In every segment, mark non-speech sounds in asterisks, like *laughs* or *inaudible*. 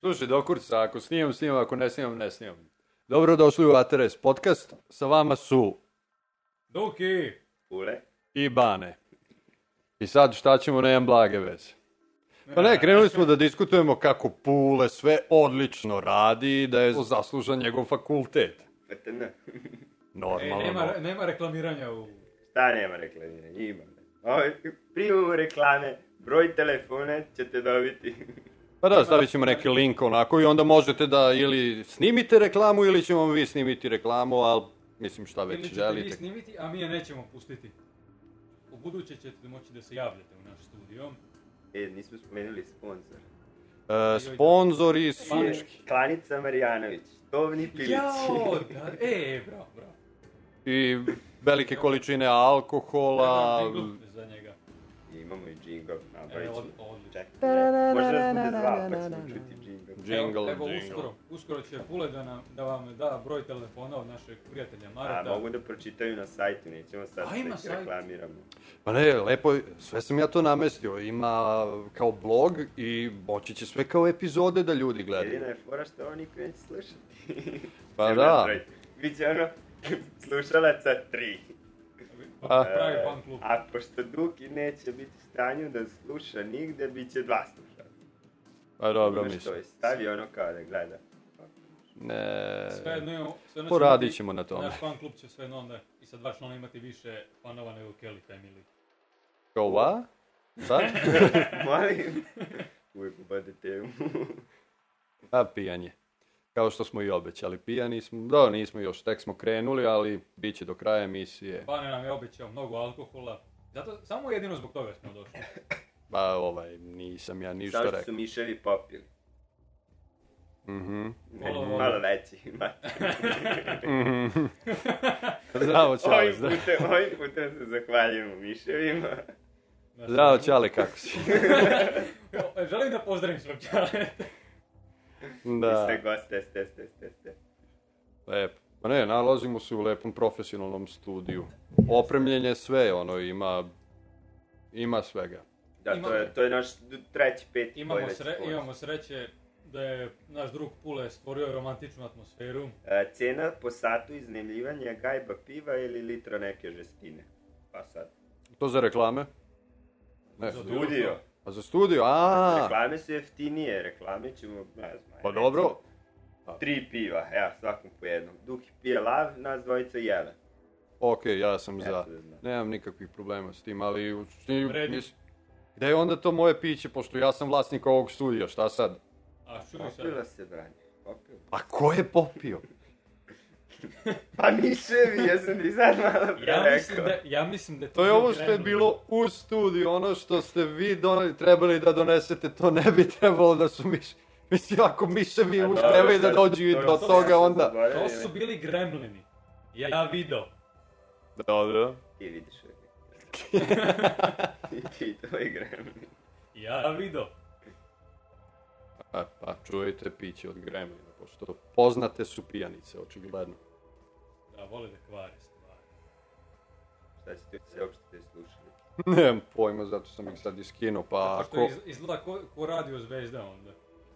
Slušaj, dokurca, ako snimam, snimam, ako ne snimam, ne snimam. Dobro došli u ATRS podcast. Sa vama su Duki! Ule. i Bane. I sad šta ćemo, nemam blage veze. Pa ne, krenuli smo da diskutujemo kako Pule sve odlično radi i da je zaslužan njegov fakultet. PTN. E, Normalno. nema, nema reklamiranja u... Šta nema reklamiranja? Ima. Ovo, primamo reklame, broj telefona ćete dobiti. Pa da, stavit ćemo neki link onako i onda možete da ili snimite reklamu ili ćemo vi snimiti reklamu, ali mislim šta Ili već ćete vi želite. snimiti, a mi je nećemo pustiti. U buduće ćete moći da se javljate u naš studio. E, nismo spomenuli sponsor. E, sponzori su... Pa- Klanica Marijanović, Tovni pilići. Jao, da, e, bravo, bravo. i velike količine alkohola. Imamo i džingl, nabavit E, od, ćemo. odlično. Čekaj, možda nas bude dva, pa ćemo čuti džingl. Jingle, evo, uskoro, uskoro će Pule da, nam, da vam da broj telefona od našeg prijatelja A, Marata. mogu da pročitaju na sajtu, nećemo sad A, ima da ih reklamiramo. Pa ne, lepo, sve sam ja to namestio. Ima kao blog i moći će sve kao epizode da ljudi gledaju. Jedina je fora što ovo niko neće slušati. Pa *laughs* da. Biće ono, *laughs* slušalaca tri. A. Pravi E. A pošto Duki neće biti u stanju da sluša nigde, bit će dva slušalca. Pa dobro, mislim. to je, stavi ono kao da gleda. Ne, Sve jedno, imamo- sve jedno će poradit ćemo na tome. Naš fan klub će sve onda i sa dva člana imati više fanova nego Kelly Family. Kao va? Šta? *laughs* Molim. Uvijek ubade temu. A pijanje. Kao što smo i obećali. Pijani smo, da, nismo još, tek smo krenuli, ali bit će do kraja emisije. Bane nam je obećao mnogo alkohola. Zato, samo jedino zbog toga smo došli. *laughs* Pa ovaj, nisam ja ništa Samo što su rekao. miševi popili. Mhm. Malo- Malo veći. *laughs* Mhm. *laughs* Zdravo, Čale, ovim, zdravo. putem, ovim putem se zahvaljujemo miševima. Zdravo, Čale, kako si? Želim da pozdravim svog čale. I Da, sve goste, ste, ste, ste, ste. lepo. Pa ne, nalazimo se u lepom profesionalnom studiju. Opremljenje sve, ono, ima, ima svega. Da, Imamo- to je, to je naš treći, peti Imamo, sre, sponsor. imamo sreće da je naš drug Pule stvorio romantičnu atmosferu. E, cena po satu iznajmljivanja gajba piva ili litra neke žestine. Pa sad. To za reklame? Ne. Za Studio. A za studio? A, Reklame su jeftinije, reklame ćemo, ne znam. pa dobro. Tri piva, evo, svakom po jednom. Duki pije lav, nas dvojica jele. Ok, ja sam za. Da. Nemam nikakvih problema s tim, ali Gde je onda to moje piće, pošto ja sam vlasnik ovog studija, šta sad? A čuj Popila sad, se, branje, popila. A ko je popio? Pa miševi, ja sam ti sad malo pre ja mislim, da, ja mislim da To je ovo što je bilo u studiju, ono što ste vi doneli, trebali da donesete, to ne bi trebalo da su miš... Mislim, ako miševi A dobro, uspevaju da dođu i do to toga, onda... To su bili gremlini. Ja, ja video. Dobro. Ti vidiš *laughs* ti tvoj gremlin. Ja video. A, pa čujete piće od Gremlina, pošto poznate su pijanice, očigledno. Da, vole da kvare stvari. Šta ćete se uopšte slušali? *laughs* Nemam pojma, zato sam ih sad iskinuo, pa ako... iz, izgleda ko, ko radio zvezda onda.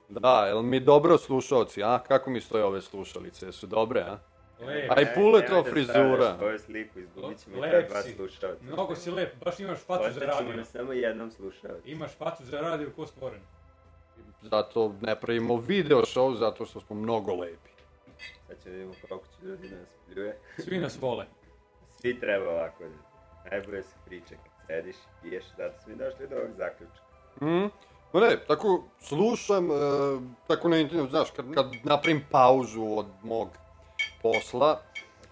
Da, jel mi dobro slušalci, a? Kako mi stoje ove slušalice, jesu dobre, a? Lepo. Aj, Pule, to frizura. stavljaš Svoju sliku, izgubit ćemo i Lep ta dva si. slušalca. Mnogo si lep, baš imaš facu za Ostaćemo radio. na samo jednom slušalcu. Imaš facu za radio ko stvoren. Zato ne pravimo video show, zato što smo mnogo lepi. Sad ćemo vidimo koliko će ljudi nas pljuje. *laughs* Svi nas vole. Svi treba ovako da... Najbolje se priča kad sediš i piješ, zato smo i došli do ovog zaključka. Mm? Ma ne, tako slušam, e, tako na internetu, znaš, kad, kad napravim pauzu od mog posla,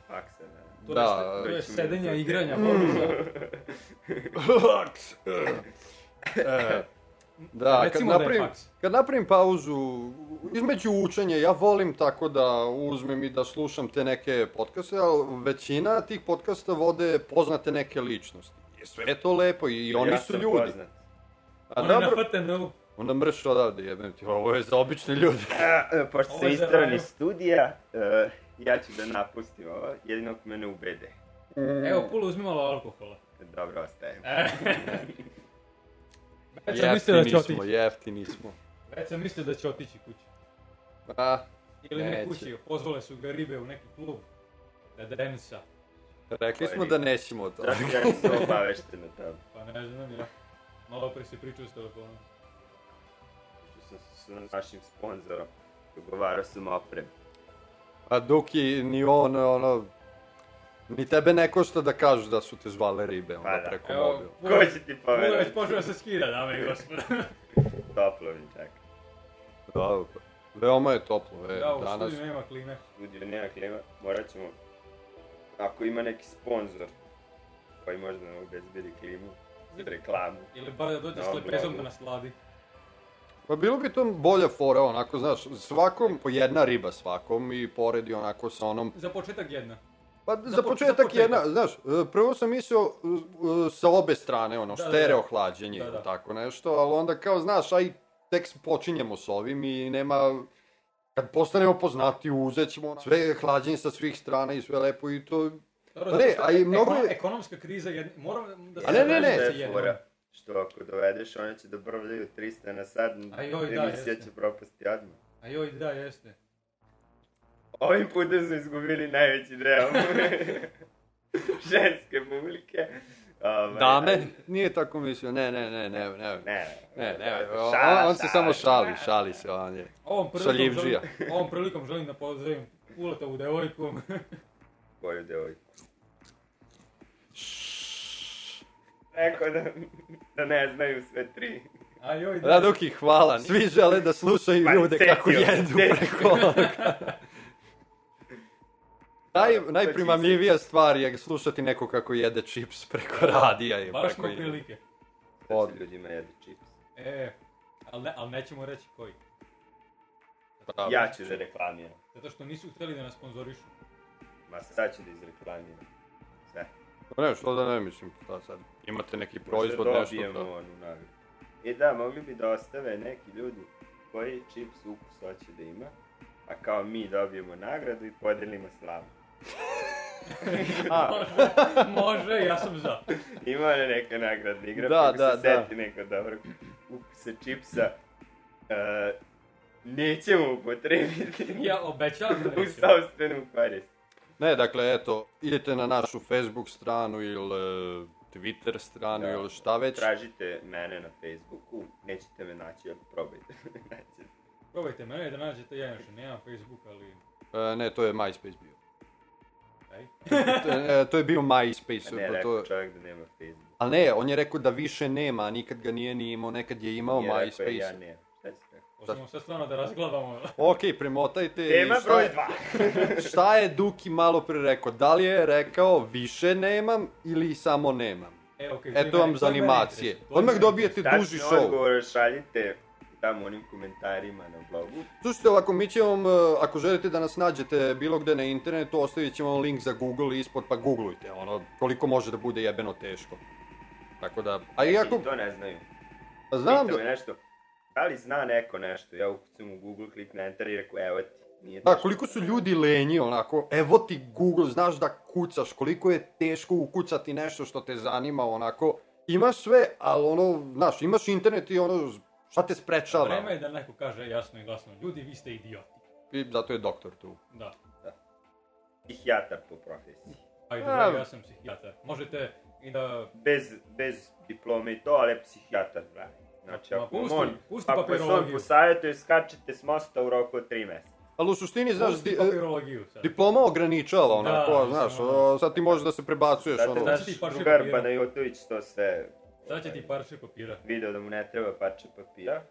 Faksa, da. To Da, je, to je sedenja i igranja borusa. *laughs* *laughs* e, da, kad Recimo da je napravim, faks. kad napravim pauzu, između učenja, ja volim tako da uzmem i da slušam te neke podcaste, ali većina tih podcasta vode poznate neke ličnosti. I sve je to lepo i oni ja su sam ljudi. Poznat. A Oni dobro, na FTN-u. onda mrš odavde, jebem ti, ovo je za obične ljude. A, *laughs* e, pošto je raju. iz studija, e, ja ću da napustim ovo, jedino ako mene ubede. Evo, Pula uzmi malo alkohola. Dobro, ostajem. *laughs* Već sam mislio da će otići. jeftini smo. Već sam mislio da će otići kući. A, Ili ne Neće. kući, pozvale su ga ribe u neki klub. Da densa. rekli smo da nećemo to. Zato ja nisam obavešten o tom. Pa ne znam ja. Malo pre se pričao s telefonom. Što sam s našim sponzorom. Dogovarao sam oprem. A Duki, ni on, ono, ni tebe ne košta da kažu da su te zvale ribe, onda Pa da. preko Evo, mobila. Ko će ti Pula već počeo da se skida, dame i gospodo. *laughs* Toplo mi čak. Da, veoma je toplo, e, Da, u danas. studiju nema klime. Studio nema klima, morat ćemo, ako ima neki sponsor koji možda nam obezbedi klimu reklamu. Ili bar da dođe s lepezom da nas ladi. Pa bilo bi to bolja fora, onako, znaš, svakom, po jedna riba svakom i poredi onako sa onom Za početak jedna. Pa Za za po- početak jedna, znaš, e, prvo sam mislio e, e, sa obe strane, ono, Da, da, stereo da. hlađenje Da, ili da. tako nešto, ali onda kao, znaš, aj tek počinjemo s ovim i nema, kad postanemo poznati, uzet ćemo sve hlađenje sa svih strana i sve lepo i to, Dobro, Pa ne, a i eko- mnogo je- Ekonomska kriza, jed... moram da se A ne, ne, ne. Što je jednom. fora? Što ako dovedeš, one će da brvljaju 300 na sad, A joj, da, emisija jeste. će propasti odmah. A joj, da, jeste. Ovim putem smo izgubili najveći deo *laughs* ženske publike. Ovaj, dame, nije tako mislio, ne, ne, ne, ne, ne, ne, Ne, ne, ne, on, on se samo šali, šali se, on je. Ovom prilikom, Šaljivdžija. želim, ovom prilikom želim da pozdravim Uletovu devojku. *laughs* Koju devojku? Rekao da, da ne znaju sve tri. A joj, da. Radoki, hvala, svi žele da slušaju ljude kako jedu preko ovoga. Naj, najprimamljivija stvar je slušati neko kako jede čips preko radija i Baš preko prilike. Od ljudima jedu čips. E, ali ne, al nećemo reći koji. Pravo. Ja ću da reklamiram. Zato što nisu hteli da nas sponzorišu. Ma sad ću da izreklamiram. Sve. Pa Ne, što da ne mislim, šta sad, imate neki Možda proizvod, nešto dobijemo to. onu nagradu. I da, mogli bi da ostave neki ljudi koji čips ukus hoće da ima, a kao mi dobijemo nagradu i podelimo slavu. A, Može, ja sam za. Ima li neka nagradna igra, Da, ako da, se da. seti neko dobrog ukusa čipsa, uh, nećemo upotrebiti Ja obećavam da u neću. sobstvenu korist. ne, dakle, eto, idete na našu Facebook stranu ili e, Twitter stranu Da. ili šta već. Tražite mene na Facebooku, nećete me naći, ali probajte me naći. Probajte mene da nađete, ja još nemam Facebook, ali... E, ne, to je MySpace bio. E, to je bio MySpace. Ne, pa rekao to... čovjek da nema Facebook. Ali ne, on je rekao da više nema, a nikad ga nije ni imao, nekad je imao Nije rekao, MySpace. Ja ne. Rekao? Hoćemo sad stvarno da razgledamo. Ok, premotajte. i Tema šta broj je- 2. *laughs* Šta je Duki malo pre rekao? Da li je rekao više nemam ili samo nemam? E, okej. Eto vam za animacije. Odmah dobijete duži show. odgovor šaljite tamo onim komentarima na blogu. Slušajte, ovako, mi ćemo vam, e, ako želite da nas nađete bilo gde na internetu, ostavit ćemo vam link za Google ispod, pa googlujte, ono, koliko može da bude jebeno teško. Tako da, a iako, I to ne znaju. pa znam Pita da, nešto, da li zna neko nešto? Ja ukucam u Google, kliknem enter i rekao, evo ti. Nije da, koliko su ljudi lenji, onako, evo ti Google, znaš da kucaš, koliko je teško ukucati nešto što te zanima, onako, imaš sve, ali ono, znaš, imaš internet i ono, šta te sprečava? Vreme je da neko kaže jasno i glasno, ljudi, vi ste idioti. I zato je doktor tu. Da. Psihijatar po profesiji. Ajde, A. da, ja sam psihijatar. Možete i da... Bez, bez diplome i to, ali je psihijatar pravi. Znači, Ma, ako pusti- on, pusti ako se on posavjetuje, skačete s mosta u roku od 3 meseca. Ali u suštini, znaš, di, diploma ograničava, onako, Da, znaš, mislim, o, sad ti možeš da se prebacuješ, Zato ono, naš Sad ti parče drugar. Banajotović to sve Sad će ti parče papira. video da mu ne treba parče papira.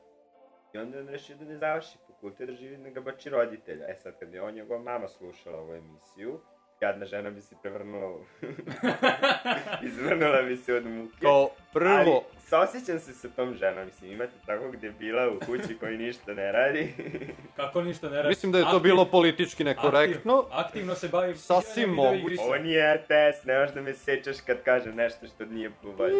I onda je on rešio da ne završi fakultet, da živi da ga bači roditelja. E sad, kad je on njegova mama slušala ovu emisiju, jadna žena bi se prevrnula u... *laughs* Izvrnula bi se od muke. kao prvo, Ali, saosjećam se sa tom ženom, mislim, imate takvog debila u kući koji ništa ne radi. *laughs* Kako ništa ne radi. mislim da je to Aktiv- bilo politički nekorektno, Aktiv, aktivno se bavi... Sasvim moguće. igrica. Ovo nije RTS, ne možeš da me sečeš kad kažem nešto što nije po volji.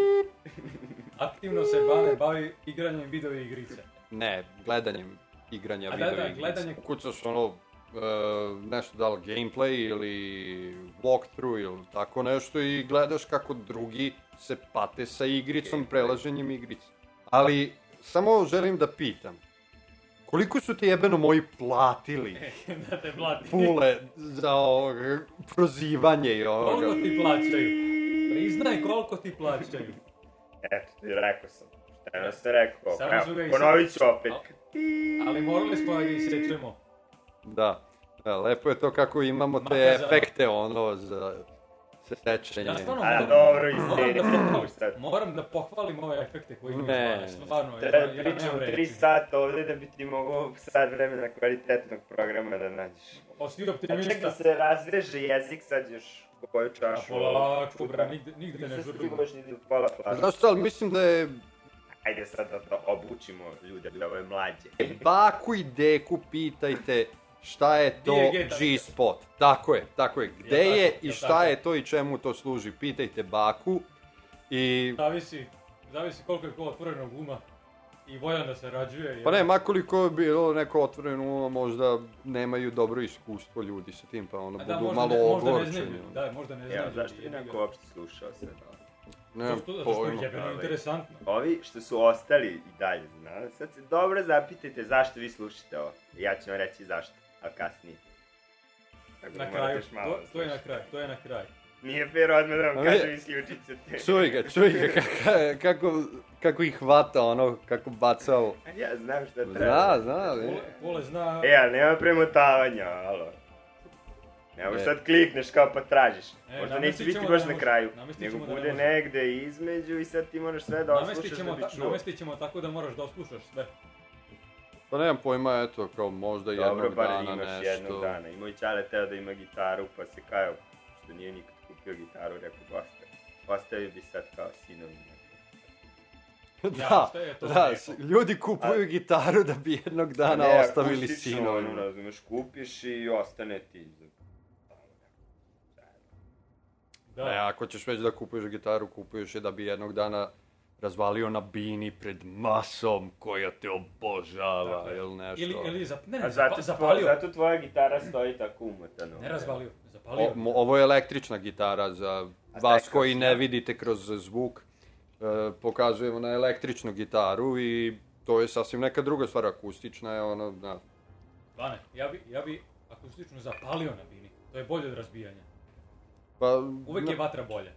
Aktivno se bavi, bavi igranjem video igrice. ne, gledanjem igranja A da, video da, igrice. gledanje- Kucaš ono, nešto da li gameplay ili walkthrough ili tako nešto i gledaš kako drugi se pate sa igricom, Gameplay. prelaženjem igrice. Ali, samo želim da pitam, Koliko su ti jebeno moji platili *laughs* da te plati. pule za ovog prozivanje i Koliko ovoga? ti plaćaju? Priznaj koliko ti plaćaju. Eto, ti rekao sam. Šta je se rekao? Samo Evo, ponovit ću opet. Ali morali smo da ga isečemo. Da. Da, lepo je to kako imamo te Makar za- efekte, ono, za sečenje. Ja stvarno A, moram, dobro, moram, da moram da pohvalim ove efekte koji mi Ne. Stvarno, Treba ja, ja pričamo nemam tri reći. sata ovde da bi ti mogao sad vremena kvalitetnog programa da nađeš. O, si A ček da optimista. se razreže jezik, sad još koju A čašu. polako, bre, nigde, nigde ne Nisam žurbimo. stigo još ni do pola flaša. Znaš šta, ali mislim da je Ajde sad da, da obučimo ljude, da ovo je mlađe. baku i deku pitajte šta je to? G-spot. Tako je, tako je. Gde Jel je tako? i šta tako? je to i čemu to služi. Pitajte baku i... Zavisi, zavisi koliko je ko otvorenog uma i voljan da se rađuje. jer- Pa ne, makoliko je bilo neko otvoreno uma, možda nemaju dobro iskustvo ljudi sa tim, pa ono A da, budu možda malo ne, možda ne znaju, da, možda ne znaju. Evo, zašto bi neko uopšte slušao sve to? Nemam To što, zato što je pojma. jebeno interesantno. Ovi što su ostali i dalje, znaš, sad se dobro zapitajte zašto vi slušate ovo. Ja ću vam reći zašto, a kasnije. Tako da Na morate kraju, malo to, da to je na kraj, to je na kraj. Nije fair odmah da vam kažem isključit ćete. Čuj ga, čuj ga, kako, kako, ih hvata, ono, kako bacao. Ja znam šta treba. Zna, zna, Pole, pole zna... E, ali nema premotavanja, alo. Nemo E. sad klikneš kao pa tražiš. E, Možda neće biti baš da na kraju. Nego ćemo da ne bude negde između i sad ti moraš sve da oslušaš da bi čuo. namestit ćemo tako da moraš da oslušaš sve. Pa nemam pojma, eto, kao možda Dobro, jednog bar dana imaš nešto. jednog dana. I moj čale teo da ima gitaru, pa se kajao što nije nikad kupio gitaru, rekao dosta. Ostavio bi sad kao sinovi. Ja, *laughs* Da, to da, s- ljudi kupuju gitaru da bi jednog dana Ne, ostavili sinovima. Ono, razumeš, kupiš i ostane ti. za- Da. E, ako ćeš već da kupuješ gitaru, kupuješ je da bi jednog dana razvalio na bini pred masom koja te obožava, Dakle, ili nešto. Ili, ili zap, ne, A ne, zato, zapa, tvo, zapalio. zato tvoja gitara stoji tako umotano. Ne razvalio, zapalio. O, mo- ovo je električna gitara za A vas koji ne vidite kroz zvuk. E, pokazujemo na električnu gitaru i to je sasvim neka druga stvar, akustična je ono, da. Bane, ja bi, ja bi akustično zapalio na bini. To je bolje od razbijanja. Pa, Uvek na- je vatra bolja.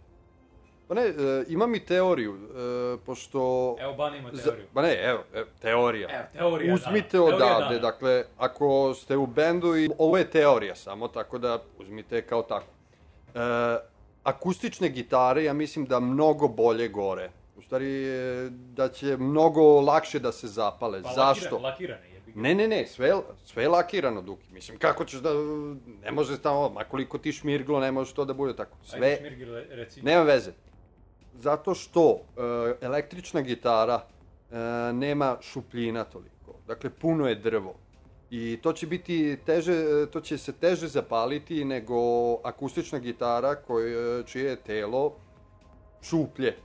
Pa ne, e, imam i teoriju, e, pošto... Evo, Bane ima Za, teoriju. pa ne, evo, evo teorija. Evo, teorija Uzmite dana. Teorija odavde, dana. dakle, ako ste u bendu i ovo je teorija samo, tako da uzmite kao tako. E, akustične gitare, ja mislim da mnogo bolje gore. U stvari, e, da će mnogo lakše da se zapale. Pa Zašto? Lakirane, ga. Ne, ne, ne, sve, sve je lakirano, Duki. Mislim, kako ćeš da... Ne može tamo, ma koliko ti šmirglo, ne može to da bude tako. Sve, Ajde, Šmirgil, reci. nema veze. Zato što e, električna gitara e, nema šupljina toliko. Dakle, puno je drvo. I to će biti teže, e, to će se teže zapaliti nego akustična gitara koje, čije je telo šuplje.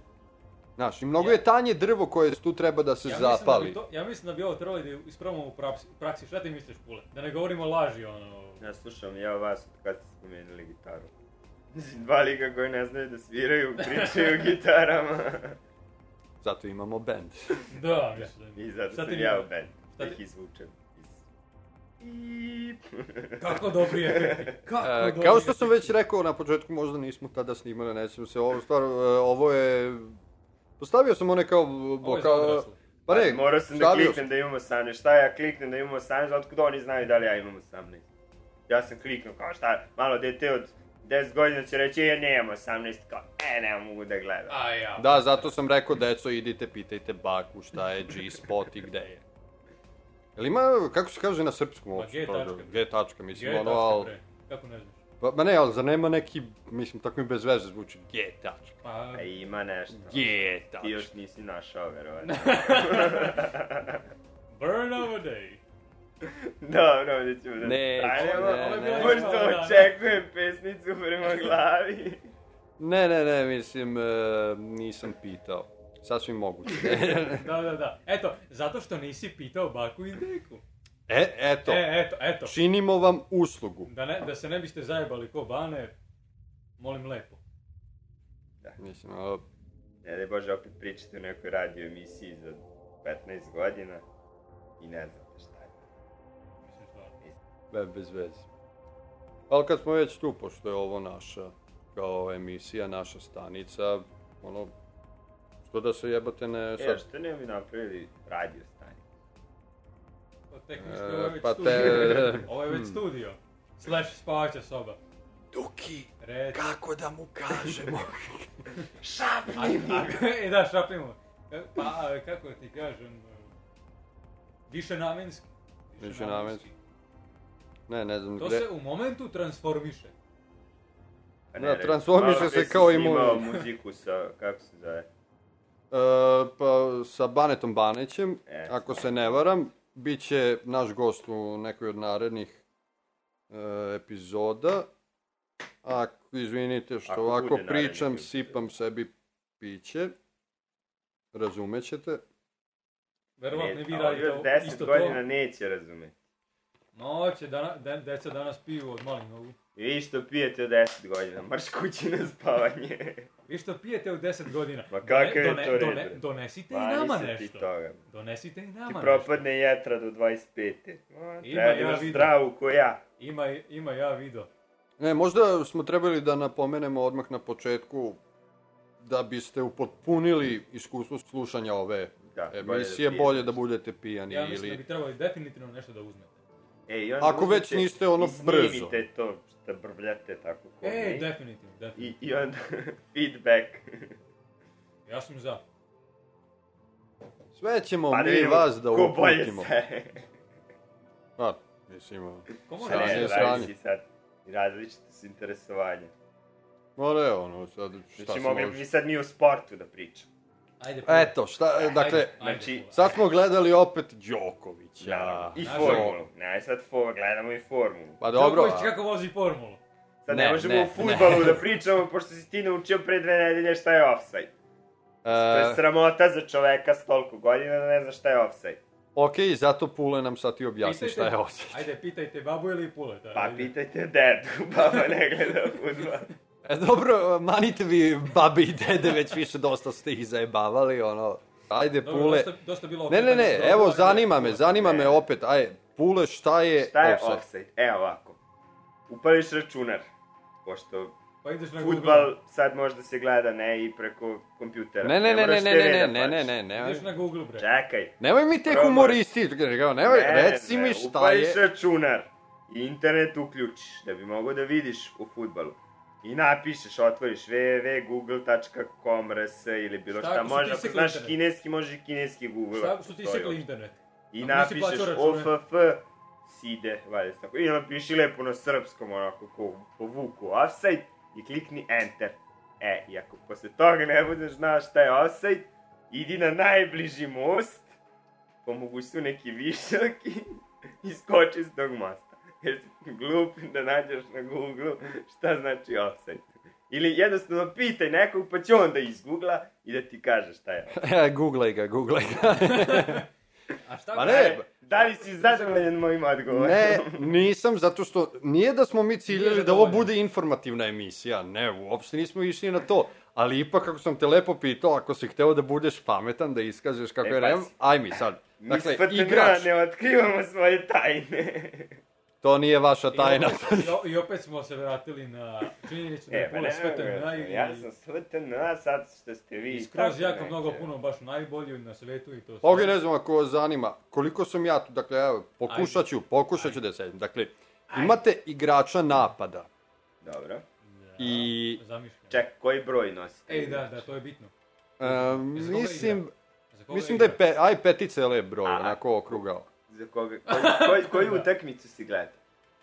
Znaš, i mnogo Ja- je tanje drvo koje tu treba da se ja mislim zapali. Da bi to, ja mislim da bi ovo trebalo da isprobamo u praksi, praksi. Šta ti misliš, Pule? Da ne govorimo laži, ono... Ja slušam ja vas kad ste spomenuli gitaru. *laughs* Dva lika koji ne znaju da sviraju, pričaju *laughs* gitarama. *laughs* Zato imamo band. Da, mislim. I zato Šta sam ja u band. Šta Da ih izvučem. Iz... Kako dobri efekti. Kako E, dobri kao što sam već rekao na početku, možda nismo tada snimali, nećemo se, ovo stvar, e, ovo je... Postavio sam one kao... Ovo je kao pa ne, Morao sam da kliknem da imamo 18. Šta ja kliknem da imamo 18, otkud oni znaju da li ja imam 18? Ja sam kliknuo kao šta, malo dete od 10 godina će reći, ja nemam 18, kao, e, ne mogu da gledam. A ja. Da, zato sam rekao, deco, idite, pitajte baku šta je G-spot i gde je. Jel ima, kako se kaže na srpskom Pa uopšte? G to? tačka. G tačka, mislim, G ono, al... Kako ne znaš? Pa, ma ne, ali zar nema neki, mislim, tako mi bez veze zvuči, G tačka. Pa, A ima nešto. G Ti tačka. još nisi našao, verovatno. *laughs* burn of a day. *laughs* Dobro, ovdje ćemo da Ne, stanemo. ne, ne, ne. Pošto Da. očekujem pesnicu prema *laughs* glavi. Ne, ne, ne, mislim, e, nisam pitao. Sasvim moguće. *laughs* Da, da, da. Eto, zato što nisi pitao baku i deku. e, eto, E, eto, eto. činimo vam uslugu. Da, ne, da se ne biste zajebali ko bane, molim lepo. Mislim, a, Ne daj Bože, opet pričate o nekoj radio emisiji za 15 godina i ne je. Web bez veze. Ali kad smo već tu, pošto je ovo naša, kao emisija, naša stanica, ono, što da se jebate ne E, sad... što ne bi napravili radio stanje? Pa tehnički E, ovo je već pa studio. te- *laughs* Ovo je već Hmm. studio. Slash spavaća soba. Duki, Reci. kako da mu kažemo? *laughs* A, a, e da, šapimo. E, Pa, kako ti kažem, e, više namenski. Ne, ne znam To gde. se u momentu transformiše. Pa Da, re, transformiše malo se kao i snimao mu- muziku sa, kako se zove? E, pa sa Banetom Banećem, E. ako se ne varam, bit će naš gost u nekoj od narednih e, epizoda. Ako, izvinite što Ako ovako narednih pričam, epizoda. sipam sebi piće. Razumećete. Verovatno vi a radite još ovo- 10 isto godina to. neće razumeti. No, će dana, de, deca danas piju od malih nogu. I vi što pijete od 10 godina, marš kući na spavanje. Vi što pijete od 10 godina. Ma kakav je Done- to done- red, bre? Donesite i Mani nama ti nešto. toga. Donesite i nama Ti nešto. propadne jetra do 25. O, Ima, treba da ja vidim. zdravu ko ja. Ima, ima ja video. Ne, možda smo trebali da napomenemo odmah na početku da biste upotpunili iskustvo slušanja ove Da, bolje da emisije, bolje da budete pijani Ja mislim da ili... bi trebali definitivno nešto da uzmete. E, i onda Ako već niste ono i brzo. snimite to što brbljate tako ko E, mi. definitivno, I, definitivno. I onda *laughs* feedback. *laughs* Ja sam za. Sve ćemo Pa da mi vidimo vas da ko bolje uputimo. se. Pa, mislim, Ko Pa može Sranje, ne, sranje. sad. I različite su interesovanja. more, ono, sad, šta Znači, se može... bi sad mi o sportu da pričamo. Ajde, Eto, šta, dakle, Ajde, znači, ajde, sad smo gledali opet Đokovića. Da, I Znaš, formulu. Ne, sad for, gledamo i formulu. Pa dobro, Đoković kako vozi formulu? Sad ne, Ne, možemo ne, o futbalu da pričamo, pošto si ti naučio pre dve nedelje šta je offside. To je e, sramota za čoveka s toliko godina da ne zna šta je offside. ok, zato Pule nam sad ti objasni šta je osjećaj. Ajde, pitajte babu ili puleta. Pa ajde. pitajte dedu, *laughs* baba ne gleda futbal. E, dobro, manite vi babi i dede, već više dosta ste ih zajebavali, ono, ajde Dobro, Pule. dosta, dosta bilo Ne, ne, ne, krugova, evo, ajde, zanima me, zanima Ne. me opet, aj, Pule, šta je Šta je offside? offside? Evo ovako. Upališ računar, pošto Pa ideš na Google. futbal sad možda se gleda ne i preko kompjutera. Ne, ne, ne, ne, moraš ne, TV ne, da ne, ne, pališ. ne, ne, Ideš na Google, bre. Čekaj. Nemoj mi te Probaj. humoristi, nemoj, Ne, reci ne, mi šta upališ je. računar i internet uključiš da bi mogao da vidiš u futbalu. I napišeš, otvoriš www.google.com rs ili bilo Šta šta, su može, ako znaš internet? kineski, može i kineski Google. Šta što ti isekli internet? I Ako napišeš. OFF side, valjda tako. I napiši lepo na srpskom, onako, ko po vuku offside i klikni enter. E, i ako posle toga ne budeš znao šta je offside, idi na najbliži most, po mogućstvu neki višak i, *laughs* i skoči s tog mosta. Jer glup da nađeš na Google šta znači offside. Ili jednostavno pitaj nekog pa će on da izgoogla i da ti kaže šta je. E, *laughs* googlaj ga, googlaj ga. *laughs* A šta Pa ne, Da li si zadovoljan mojim odgovorom? Ne, nisam, zato što nije da smo mi ciljali da ovo bude informativna emisija, ne, uopšte nismo išli na to. Ali ipak, kako sam te lepo pitao, ako si hteo da budeš pametan, da iskažeš kako E, je, pazi. aj mi sad. Mi Dakle, FTN igrač, ne otkrivamo svoje tajne. To nije vaša tajna. opet, i, o- I opet smo se vratili na činjenicu da E, je pa Pula ne, svetlana i, ja sam s FTN, sad što ste vi... i skroz jako neki. mnogo puno baš najbolji na svetu i to sve. Ok, ne znam ako vas zanima, koliko sam ja tu, dakle, evo, pokušat ću, pokušat ću da se, dakle, imate igrača napada Dobro. Da, i, Zamišljam. Ček, koji broj nosite? Ej, da, da, to je bitno. e, mislim, mislim da je, pe, aj petica je lep broj, onako okrugao. Za koga? Koji, koji, koju utakmicu si gledao?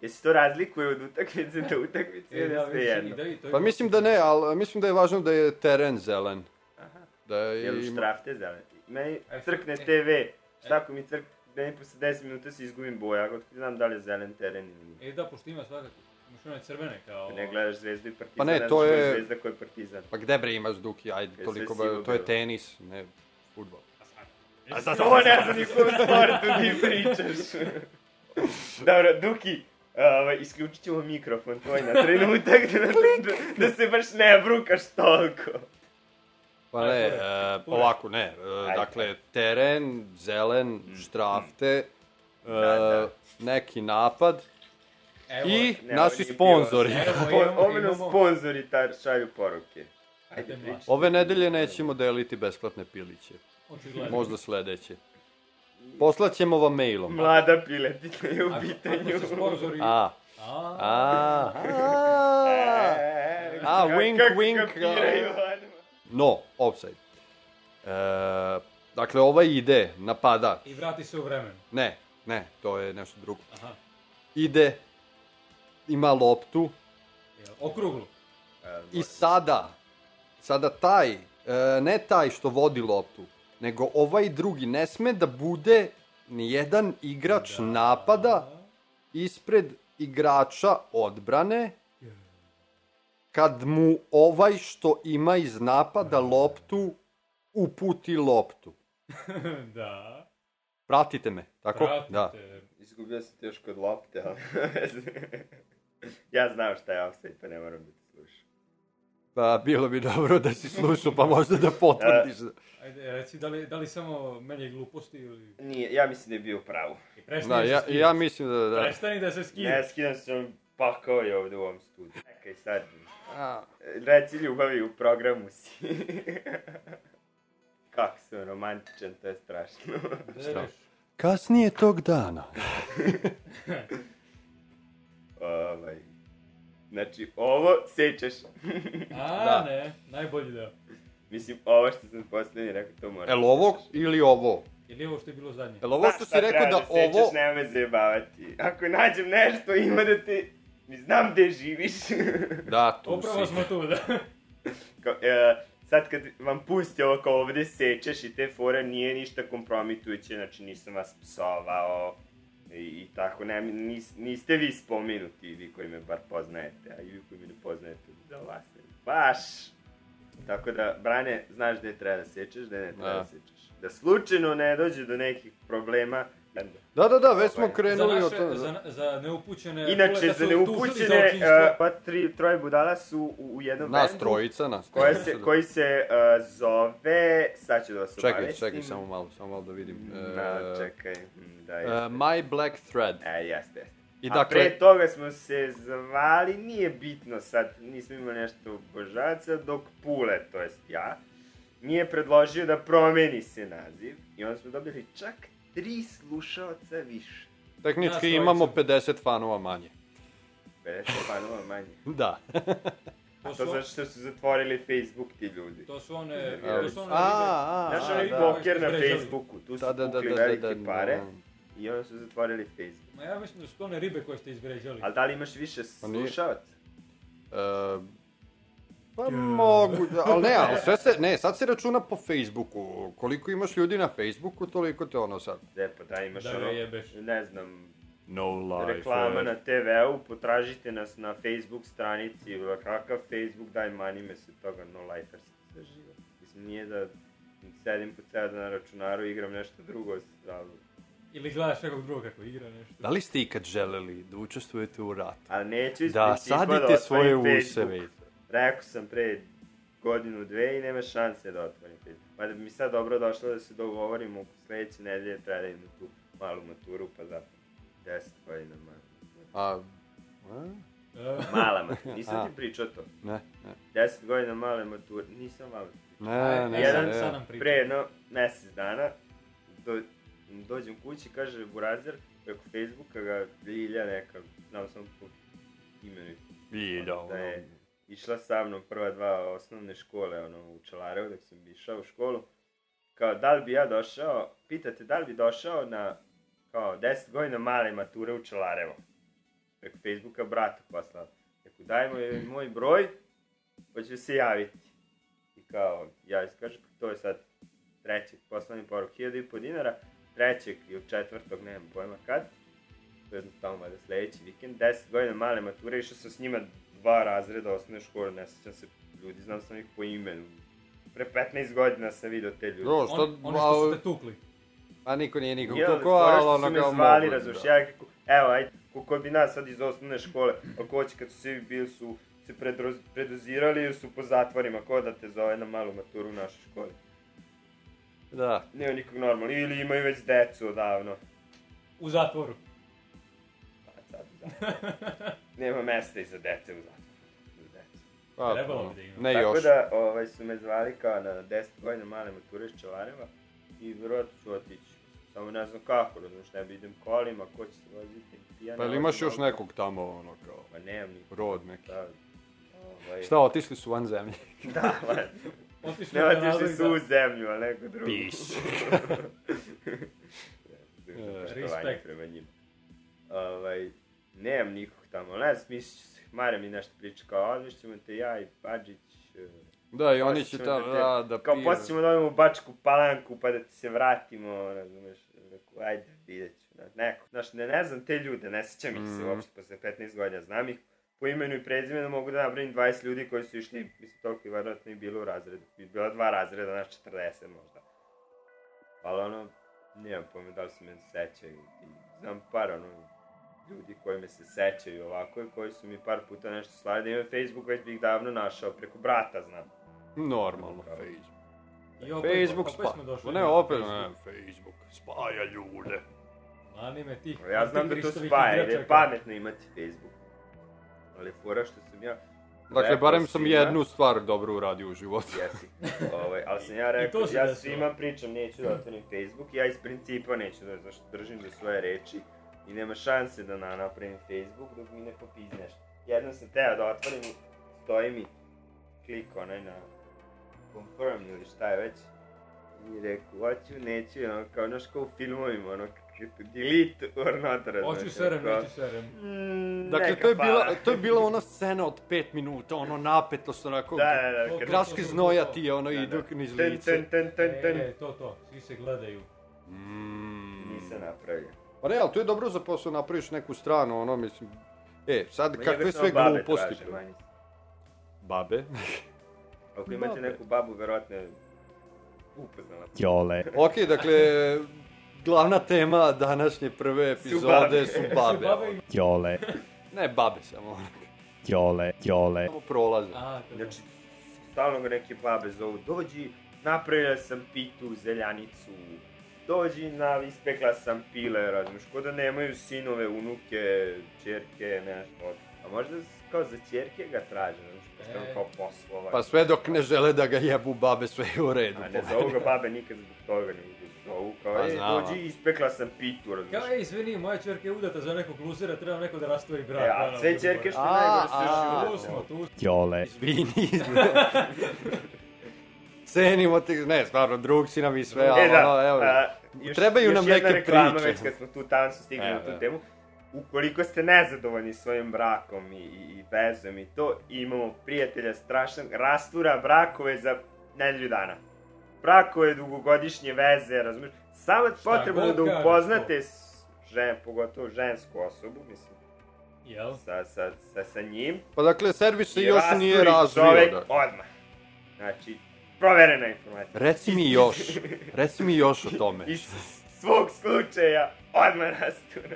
Jesi to razlikuje od utakmice do utakmice E, ili da, vidiš, i jedno? da, je Pa mislim da ne, ali mislim da je važno da je teren zelen. Aha. Da je, Jel ima- štrafte zelene? Meni E, crkne e. TV. Šta ako mi crkne, meni posle 10 minuta se izgubim boja, ako ti znam da li je zelen teren ili nije. E, da, pošto ima svakako. Imaš one crvene kao... Ne gledaš Zvezdu i Partizan, Pa ne, to je- Zvezda koja je Partizan. Pa gde bre imaš Duki, ajde, toliko, ba, to je tenis, ne futbol. A sad- To ne znam ni kojem sportu ti pričaš. Dobro, Duki, ovaj, isključit ćemo mikrofon tvoj na trenutak da, da, da se baš ne brukaš toliko. Pa ne, e, Pule. ovako, ne, e, dakle, teren, zelen, štrafte, e, Da, da. neki napad Evo, I Ne, naši ovo sponzori. Ovo nam sponzori ta šalju poruke. Ajde. Ove nedelje nećemo deliti besplatne piliće. Očigledno. Možda sledeće. Poslaćemo vam mailom. Mlada piletica je u Ako- pitanju. Ako se sponzori... A, A, a, a. A, wink, wink. No, offside. E, dakle, ovaj ide, napada. I vrati se u vremenu. Ne, ne, to je nešto drugo. Aha. Ide, ima loptu Okruglu. E, i sada, sada taj, e, ne taj što vodi loptu, nego ovaj drugi, ne sme da bude ni jedan igrač napada ispred igrača odbrane kad mu ovaj što ima iz napada loptu uputi loptu. *laughs* da. Pratite me, tako? Pratite. Da. Izgubio sam te još kod lopte, ali... *laughs* ja znam šta je offside, pa ne moram da te slušam. Pa bilo bi dobro da si slušao, pa možda da potvrdiš. Ajde, reci, da li, da li samo meni gluposti ili... Nije, ja mislim da je bio u pravu. I prestani Da, se ja, skidaš. ja mislim da... da. Prestani da se skidaš. Ne, skidam se on pakao je ovde u ovom studiju. Čekaj sad, A, reci ljubavi u programu si. *laughs* Kako sam romantičan, to je strašno. *laughs* Dereš. Kasnije tog dana. *laughs* ovaj. Znači, ovo sečeš. A, *laughs* Da. ne, najbolji deo. Mislim, ovo što sam posljednji rekao, to mora. Jel ovo ili ovo? Ili ovo što je bilo zadnje. Jel ovo što si rekao da ovo... Sečeš, nema me zajebavati. Ako nađem nešto, ima da te... Mi znam gde živiš. *laughs* Da, tu Upravo si. smo tu, da. *laughs* Kao, e, sad kad vam pusti ovo kao ovde sečeš i te fore nije ništa kompromitujuće, znači nisam vas psovao i, i tako, ne, nis, niste vi spomenuti, vi koji me bar poznajete, a i vi koji me ne poznajete, da vas ne, baš. Tako da, Brane, znaš gde treba da sečeš, gde ne treba da, Da. sečeš. Da slučajno ne dođe do nekih problema, Da, da, da, već smo Ovaj, Za, krenuli naše, od toga. za, za neupućene... Inače, za neupućene, uh, pa tri, troje budala su u, u jednom Nas bendu. trojica, nas Koja trojica. se, da. koji se uh, zove, sad ću da vas Čekaj, obavestim. čekaj, samo malo, samo malo da vidim. Da, E, čekaj, mm, da jeste. My Black Thread. E, jeste, jeste. I A dakle, pre toga smo se zvali, nije bitno sad, nismo imali nešto božaca, dok Pule, to jest ja, mi je predložio da promeni se naziv i onda smo dobili čak tri slušaoca više. Tehnički imamo 50 fanova manje. 50 fanova manje. *laughs* Da. To To su, zato što su zatvorili Facebook ti ljudi. to su one... A, To su one a, ribe- a, Znaš a, onaj da. poker na. Facebooku, tu su Da, da, da, pukli da, da, velike da, da. pare i onda su zatvorili Facebook. Ma ja mislim da su to one ribe koje ste izvređali. Ali da li imaš više Pa slušavaca? E, pa mogu, da, ali ne, ali sve se, ne, sad se računa po Facebooku. Koliko imaš ljudi na Facebooku, toliko te ono sad. Gde pa da imaš Da ono, jebeš. ne znam, No life. reklama na TV-u, potražite nas na Facebook stranici, kakav Facebook, daj mani me se toga, no lifers se živa. Mislim, nije da sedim po ceo dan na računaru i igram nešto drugo, ali, Ili gledaš nekog drugog kako igra nešto. Da li ste ikad želeli da učestvujete u ratu? ali neću iz Da sadite svoje Facebook. Rekao sam pre godinu, dve i nema šanse da otvorim Facebook. Pa da bi mi sad dobro došlo da se dogovorimo u sledeće nedelje, treba da na tu malu maturu, pa da 10 godina manje. A, a? Mala matura, nisam A. ti pričao to. Ne, ne. 10 godina male mature, nisam malo. Ne, ne, Jedan ne. sad nam priča. Pre jedno mesec dana, do, dođem kući, kaže Burazer, preko Facebooka ga Ljilja neka, znam sam po imenu. Ljilja, Da je išla sa mnom prva dva osnovne škole, ono, u Čelarevu, dok sam išao u školu. Kao, da li bi ja došao, pitate da li bi došao na, kao, 10 godina male mature u Čelarevo. Preko Facebooka brata poslao. Rekao, daj mu moj broj, pa ću se javiti. I kao, ja kažem, to je sad trećeg, poslani poruk, 1000 i po dinara, trećeg ili četvrtog, nemam pojma kad, to je tamo valjda sledeći vikend, 10 godina male mature, išao sam s njima dva razreda osnovne škole, ne sećam se ljudi, znam sam ih po imenu. Pre 15 godina sam vidio te ljude. Jo, šta, On, oni što su te tukli. a niko nije nikog Jel, tuko, fora ali što ono kao zvali, mogu, razumiješ, da. ja kako, evo, ajde, kako bi nas sad iz osnovne škole, ako hoće kad su svi bili su se predroz, predozirali jer su po zatvorima, ko da te zove na malu maturu u našoj školi. Da. Nema nikog normalno, ili imaju već decu odavno. U zatvoru. Pa sad, da. *laughs* nema mesta i za dece u zatvoru. Pa, Trebalo bi da ima. Ne Tako još. da, ovaj, su me zvali kao na 10 godina male mature iz Čelareva i vjerojatno ću otići. Samo ne znam kako, razumiješ, ne bi idem kolima, ko će se voziti, pijana. Pa ili imaš još nekog tamo, ono, kao, Pa nemam nikog. rod neki. Da, ovaj, Šta, otišli su van zemlje? Da, ma, Otišli ne otišli su da- u zemlju, a neko drugo. Piš. E, Respekt. prema njima. Ovaj, nemam nikog tamo, ne znam, Mare mi nešto priča, kao, odvišćemo te ja i Badžić, e, Da, i oni će ćemo tamo, te- da, da Kao posle ćemo da odemo u Bačku palanku pa da ti se vratimo, razumeš, rekao, ajde, vidjet ću, znaš, neko. Znaš, ne, ne znam te ljude, ne sjećam ih se Mhm. uopšte posle 15 godina, znam ih po imenu i prezimenu mogu da nabrojim 20 ljudi koji su išli, mislim, toliko je vjerojatno i bilo u razredu, bi bila dva razreda, znaš, 40 možda. Ali ono, nemam pojma da li se me sećaju, i znam par, ono, ljudi koji me se sećaju ovako i koji su mi par puta nešto slali da imam Facebook, već bih ih davno našao, preko brata znam. Normalno, Kao. Facebook. I opet- Facebook opet spa... smo došli Pa ne, opet, Facebook. ne, Facebook spaja ljude. Mani me tih Ja znam da to spaja, jer je pametno imati Facebook. Ali fora što sam ja... Dakle, rekao barem sam svima- jednu stvar dobro uradio u životu. Jesi. *laughs* Ovaj, ali sam ja rekao, ja svima pričam, neću da otvorim Facebook, ja iz principa neću da, zašto držim do svoje reči i nema šanse da na, napravim Facebook dok mi ne popizneš. Jednom sam teo da otvorim, i stoji mi klik onaj na confirm ili šta je već. I rekao, hoću, neću, ono, kao, znaš, kao u filmovima, ono, delete or not, razumeš, Hoću serem, kao, neću serem. Mm, Dakle, to je, bila, to je bila ona scena od pet minuta, ono napetost, onako, Da, da, da. Kraške znoja ti je, ono, Da, da. idu niz Ten, lice. ten, ten, ten, ten. E, to, to, svi se gledaju. Mm. Nisam napravio. Pa ne, ali to je dobro za posao, napraviš neku stranu, ono, mislim... E, sad, Ma kakve sve babe gluposti. traže, manje. Babe? *laughs* Ako imate Babe. neku babu, verovatno je upoznala. Jole. *laughs* ok, dakle, glavna tema današnje prve epizode babe. su Su babe. babe i- Jole. Ne babe samo, Jole. Jole. samo prolaze. A, Znači, stalno ga neke babe zovu, dođi, napravila sam pitu, zeljanicu, dođi, na, ispekla sam pile, razumiješ, ko da nemaju sinove, unuke, čerke, nešto. A možda kao za čerke ga traže, znači, pošto on E. kao poslova. Pa sve dok ne žele da ga jebu babe, sve je u redu. A ne zovu ga babe nikad zbog toga, nego ga zovu kao, Pa ej, znam, dođi, ispekla sam pitu, razumiješ. Kao, ej, izvini, moja čerka je udata za nekog luzera, treba neko da rastavi brak. E, a sve čerke što najgore a, još Tu smo, tu smo. Jole. Izvini, izvini. *laughs* Cenimo te, ne, stvarno, drug si nam i sve, ali E da, ono, evo. a, još, trebaju još nam jedna neke reklama, priče. već kad smo tu tamo su stigli Evo, na tu evo. temu. Ukoliko ste nezadovoljni svojim brakom i, i, i vezom i to, imamo prijatelja strašnog, rastura brakove za nedelju dana. Brakove, dugogodišnje veze, razumiješ? Samo je potrebno da upoznate s, žen, pogotovo žensku osobu, mislim, Jel? sa, sa, sa, sa njim. Pa dakle, servis se još nije razvio. čovek Da. odmah. Znači, proverena informacija. Reci mi još, reci mi još o tome. Iz svog slučaja odmah rastura.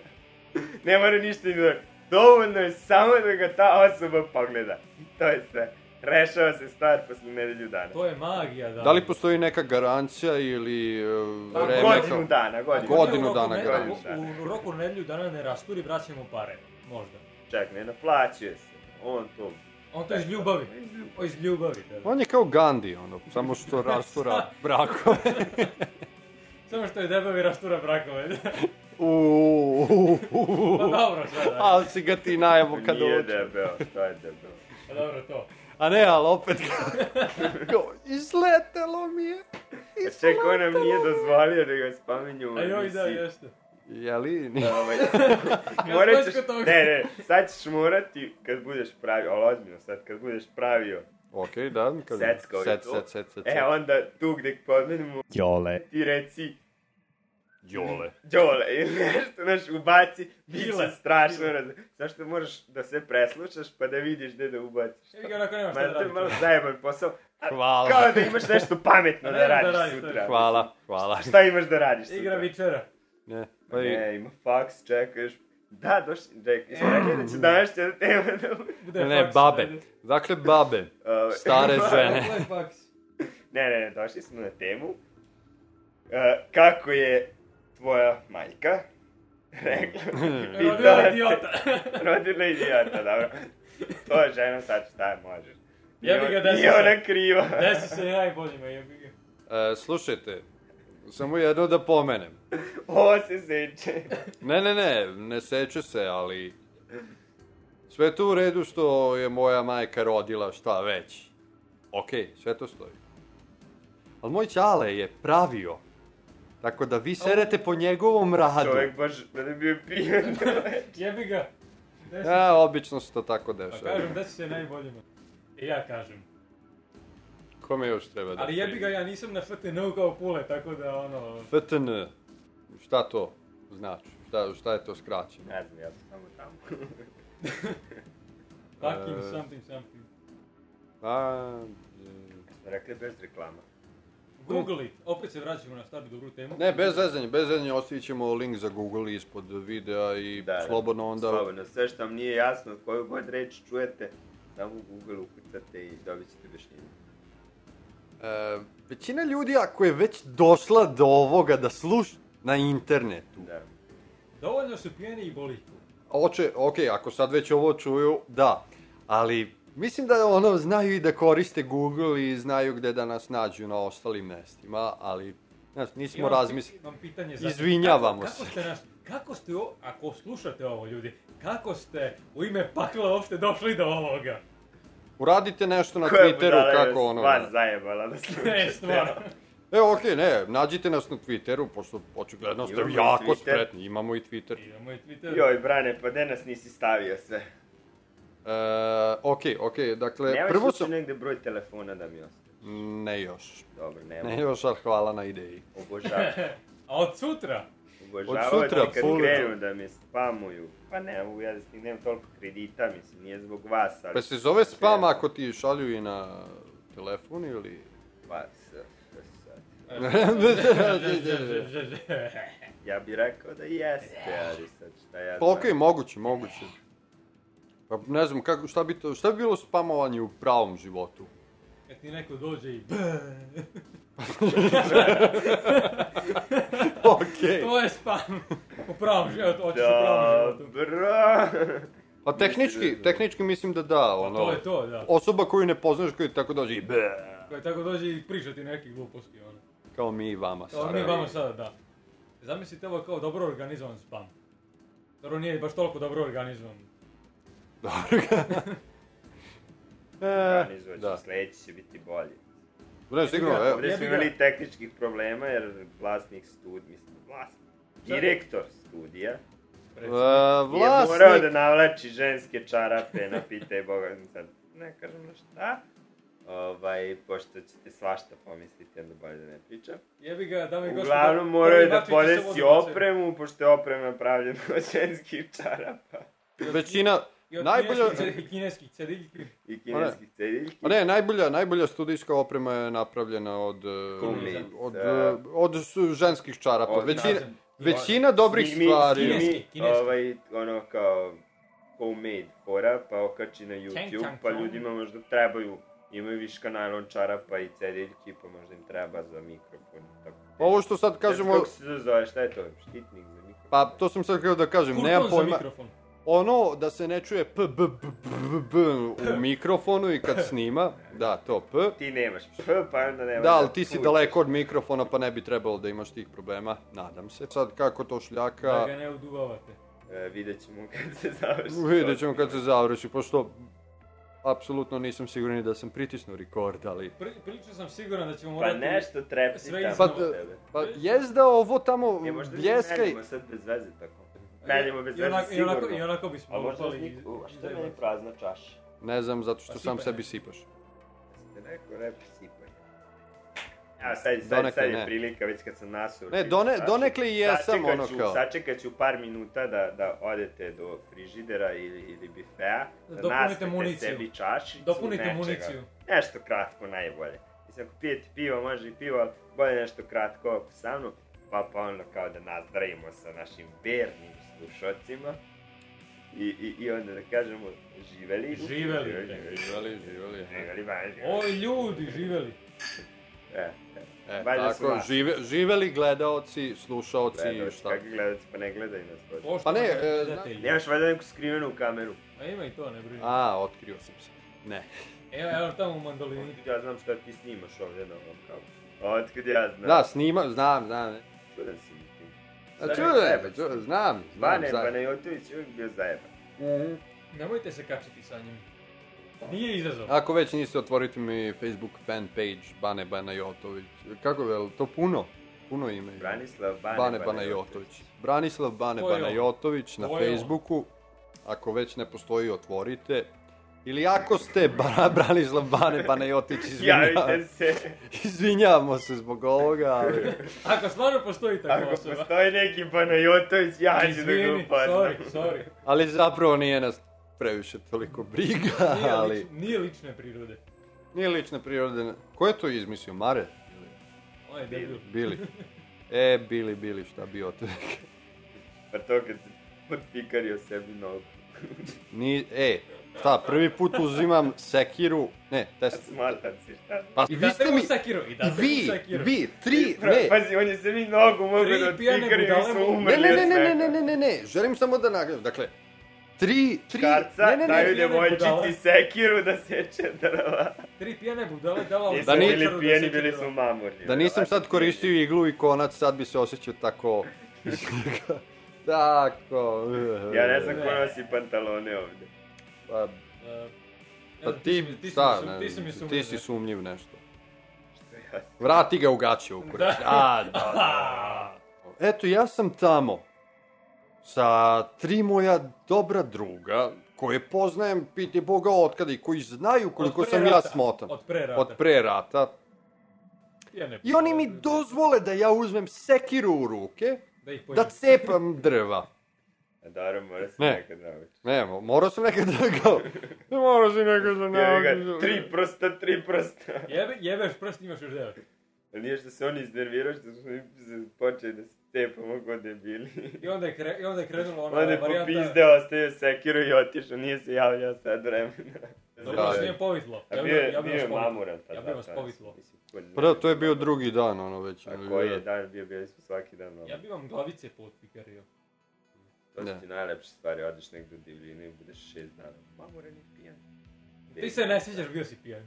ne mora ništa ni da... Dovoljno je samo da ga ta osoba pogleda. To je sve. Rešava se stvar posle nedelju dana. To je magija, da. Da li postoji neka garancija ili uh, vreme? Godinu dana, godinu. Godinu dana ne- granica. U, u roku nedelju dana ne rasturi, vraćamo pare. Možda. Ček, ne naplaćuje se. On to... On to iz ljubavi. O, iz ljubavi, da. On je kao Gandhi, ono, samo što rastura *laughs* brakove. *laughs* Samo što je debel i rastura brakove. Uuu, pa dobro, sad, da. ali si ga ti najavo kad Nije dođe. debeo, šta je debeo? Pa dobro to. A ne, ali opet *laughs* kao, izletelo mi je. A ček, on nam nije dozvolio da ga spominju u A joj, da, emisiji. jeste. Jeli? *laughs* Ovaj, morat ćeš, ne, ne, sad ćeš morati kad budeš pravio, ali ozbiljno sad, kad budeš pravio Ok, da. Kad... Set, to. set, set, set, E, set. onda tu gde pomenemo Jole. ti reci Jole. Đole *laughs* ili nešto, znaš, ubaci, bit će strašno, raz... zašto moraš da sve preslušaš pa da vidiš gde da ubaciš. Evi ga, onako nema šta Ma da to je malo zajeban posao, Hvala. kao da imaš nešto pametno *laughs* da da radiš sutra. Hvala, hvala. Šta imaš da radiš sutra? Igra večera. Ne, Pa i... ne, ima faks, čekaš. Da, došli, čekaj, smo rekli da će današnja tema da... Bude Ne, faks, babe. ajde. Dakle, babe. *laughs* Ovaj, Stare *laughs* žene. Ne, ne, ne, došli smo na temu. Uh, kako je tvoja majka *laughs* Rekla, Rodila idiota. Rodila idiota, dobro. To je žena, sad šta je, možeš. Jebi ga, desi Nije se. ona kriva. Desi se najboljima, jebi ga. E, slušajte, samo jedno da pomenem. *laughs* Ovo se seče. *laughs* Ne, ne, ne, ne seče se, ali... Sve to u redu što je moja majka rodila šta već. Okej, sve to stoji. Ali moj ćale je pravio. Tako da vi serete po njegovom radu. Čovjek baš, da je bio pijen. *laughs* Jebi ga. Ja, obično se to tako Pa dešava. kažem, desi se najboljima. I ja kažem. Kome još treba da... Ali jebi ga, ja nisam na FTN kao pule, tako da ono... FTN. Šta to znači? Šta, šta je to skraćeno? Ne znam, ja sam samo tamo. *laughs* Fucking E. something something. A, Smo rekli bez reklama. Google it. Opet se vraćamo na staru dobru temu. Ne, bez zezanja, bez zezanja ostavit ćemo link za Google ispod videa i Da, da. slobodno onda... Slobodno, sve što vam nije jasno, koju god reč čujete, samo u Google ukucate i dobit ćete objašnjenje. E, većina ljudi ako je već došla do ovoga da sluša na internetu, Da. Dovoljno su pijeni i boli. Oče, ok, ako sad već ovo čuju, da. Ali, mislim da ono, znaju i da koriste Google i znaju gde da nas nađu na ostalim mestima, ali, znaš, nismo Imam razmislili. Imam pitanje za... Izvinjavamo kako, se. Kako ste nas... Kako ste, o, ako slušate ovo ljudi, kako ste u ime pakla uopšte došli do ovoga? Uradite nešto na Koja Twitteru, kako ono... Vas zajebala da slušate. Ne, stvarno. Evo, ok, ne, nađite nas na Twitteru, pošto očigledno ste jako Twitter. spretni, imamo i Twitter. Imamo i Twitter. Joj, Brane, pa gde nas nisi stavio sve? E, ok, ok, dakle, Nemaš prvo slučaj sam... negde broj telefona da mi ostaviš? Ne još. Dobro, nema. Ne još, ali hvala na ideji. Obožavam. *laughs* A od sutra? Obožavam Od sutra, kad full krenu da me spamuju. Pa ne mogu ja da stignem toliko kredita, mislim, nije zbog vas, ali... Pa se zove spam ako ti šalju i na telefon ili... Pa, s, s, ja bih rekao da jeste, ali sad šta ja Pa znam. okej, moguće, moguće. Pa ne znam, kako, šta, bi to, šta bi bilo spamovanje u pravom životu? Kad ti neko dođe i... *laughs* Okej. To je spam. U pravom životu, hoćeš u pravom životu. Dobro. Pa tehnički, tehnički mislim da da, Pa ono... to je to, da. Osoba koju ne poznaš koji tako dođe i be, Koji tako dođe i pričati neke gluposti, ono. kao mi i vama Kao sad. mi vama sada, da. Zamislite ovo kao dobro organizovan spam. Dobro, nije baš toliko dobro organizovan. Dobro ga. *laughs* *laughs* e, Organizovat ću, da. sledeći će biti bolji. Ne, sigurno, evo. Ovdje smo imali tehničkih problema jer vlasnik studija, mislim, vlasnik, direktor studija, E, Recimo. je vlasnik... morao da navlači ženske čarape na pitaj Boga, sad ne kažem na šta. Ovaj, pošto ćete svašta pomisliti, onda bolje da ne pričam. Jebi ga, dame i gospodo. Uglavnom morao je da podesi opremu, pošto je oprema napravljena od ženskih čarapa Većina, I od najbolja... kineskih kineskih cediljki. i kineskih cediljki. A ne, najbolja, najbolja studijska oprema je napravljena od, e, Homemade, od, da. e, od su- ženskih čarapa. Od- Većina, Kažem, većina dobrih Snimi- stvari... Kineski, kineski. ovaj, ono kao homemade fora, pa okači na YouTube, čang, pa ljudima možda trebaju, imaju viška najlon čarapa i cediljki, pa možda im treba za mikrofon. Tako. Ovo što sad Kažemo... Kako se to zove, šta je to? Štitnik za mikrofon? pa to sam sad htio da kažem, nemam Kurton za pojma. mikrofon. Ono da se ne čuje p, b, b, b, b *laughs* u mikrofonu i kad snima, da, to p. Ti nemaš p, pa onda nemaš Da, ali ti si daleko od mikrofona pa ne bi trebalo da imaš tih problema, nadam se. Sad kako to Da šljaka, ga ne uduvavate. E, vidjet ćemo kad se završi. vidjet ćemo kad se završi, pošto apsolutno nisam siguran da sam pritisnuo record, ali... Pri, prilično sam siguran da ćemo Pa morati... nešto trepti tamo Pa, tebe. pa jest da ovo tamo možda bljeska i... meljimo sad bez veze tako. Meljimo bez veze onako, i onako, sigurno. I onako bismo A možda upali nik... U, a što je meni prazna čaša? Ne znam, zato što Pa sam sebi sipaš. Ste rekao rep sipaj. A sad, sad, Donekle sad je ne. prilika, već kad sam nasuo. Ne, done- donekle i jesam, ono kao. Sačekat ću par minuta da, da odete do frižidera ili, ili bifea, da Dopunite naspete municiju. sebi čašicu Dopunite nečega. municiju. Nešto kratko najbolje. Mislim, ako pijete pivo, može i pivo, ali bolje nešto kratko sa mnom, pa pa onda kao da nazdravimo sa našim vernim slušocima. I, i, I onda da kažemo, živeli. Živeli. Živeli, živeli. Živeli, živeli. Oj, ljudi, živeli. E, e, E, tako, žive, živeli gledaoci, slušaoci, Gledaj, šta. Kakvi gledalci, pa ne gledaju nas. Poštovani Pa ne, e, gledatelji. Nemaš valjda neku skrivenu kameru. A ima i to, ne brini. A, otkrio sam se. Ne. Evo, evo tamo u mandolini. Otkud ja znam šta ti snimaš ovdje na ovom kao. Otkud ja znam. Da, snima, znam, znam. Čudan si mi ti. A Sad čujem, je zajebac. čujem, znam. Bane je uvijek bio zajeban. Nemojte se kačiti sa njim. Nije izazov. Ako već niste, otvorite mi Facebook fan page Bane Banajotović. Kako je, to puno? Puno ime. Branislav Bane, Bane Banajotović. Branislav Bane. Banajotović na. Facebooku. Ako već ne postoji, otvorite. Ili ako ste Bra- *laughs* Branislav Bane Banajotić, izvinjavamo, *laughs* Javite se. *laughs* izvinjavamo se zbog ovoga, ali... Ako stvarno postoji takva Ako osoba. postoji neki Banajotović, ja ću da ga upoznam. sorry, sorry. Ali zapravo nije nas previše toliko briga, Nije, ali... lič, nije lične prirode. Nije lične prirode. Ko je to izmislio? Mare? Ili On je debil. Bili? E, Bili, Bili, šta bi o tome? Pa to kad se podfikario sebi nogu. Ni, e, šta, prvi put uzimam sekiru, ne, test, si, šta? pa I vi ste mi, sekiru, i i vi, sekiru. vi, tri, Pra- ne, Pazi, on je sebi nogu mogu da su mogu- ne, umrli ne, ne, ne, ne, ne, ne, ne, ne, želim samo da nagledam, dakle, tri, tri, Karca, ne, ne, daju ne, budale. devojčici sekiru da seče drva. Tri pijane budale dala Nisu Da ni- bili pijeni, bili su mamurni. da nisam sad koristio iglu i konac, sad bi se osjećao tako, *laughs* *laughs* tako, Ja ne znam ko nosi pantalone ovde. Pa, pa evo, ti, si ti si sum- ne, ti si mi ti sumnjiv, si ne? sumnjiv nešto. Što ja Vrati ga u gaće u kurac. A, da, da. *laughs* Eto, ja sam tamo sa tri moja dobra druga, koje poznajem, piti Boga otkada i koji znaju koliko sam ja smotan. Od pre rata. Od pre rata. Pijane I oni mi dozvole da ja uzmem sekiru u ruke, Da da cepam drva. Dobro, mora se Ne. nekad naučiti. Ne, mo- morao sam nekad da ga... Ne morao sam nekad da *laughs* naučim. tri prsta, tri prsta. *laughs* Jebe, jebeš prst, imaš još devet. A nije što se oni iznervirao što smo počeli da se tepamo kod debili. I onda je, kre, i onda je krenula ona On je varijanta... popizde, ostavio sekiru i otišao, nije se javljao sad vremena. *laughs* Dobro Da, što je. nije povitlo. Ja bi- bio je, ja bi bio je povitlo. mamuran. Ja bi da, vas da, povitlo. Pa da, to je bio drugi dan, ono već. A koji je dan bio, bili smo svaki dan Ja bi vam glavice potpikario. To Da. su ti najlepše stvari, odeš negdje u divljinu i budeš šest dana. Mamuran je pijan. Ti se ne sjećaš, bio si pijan.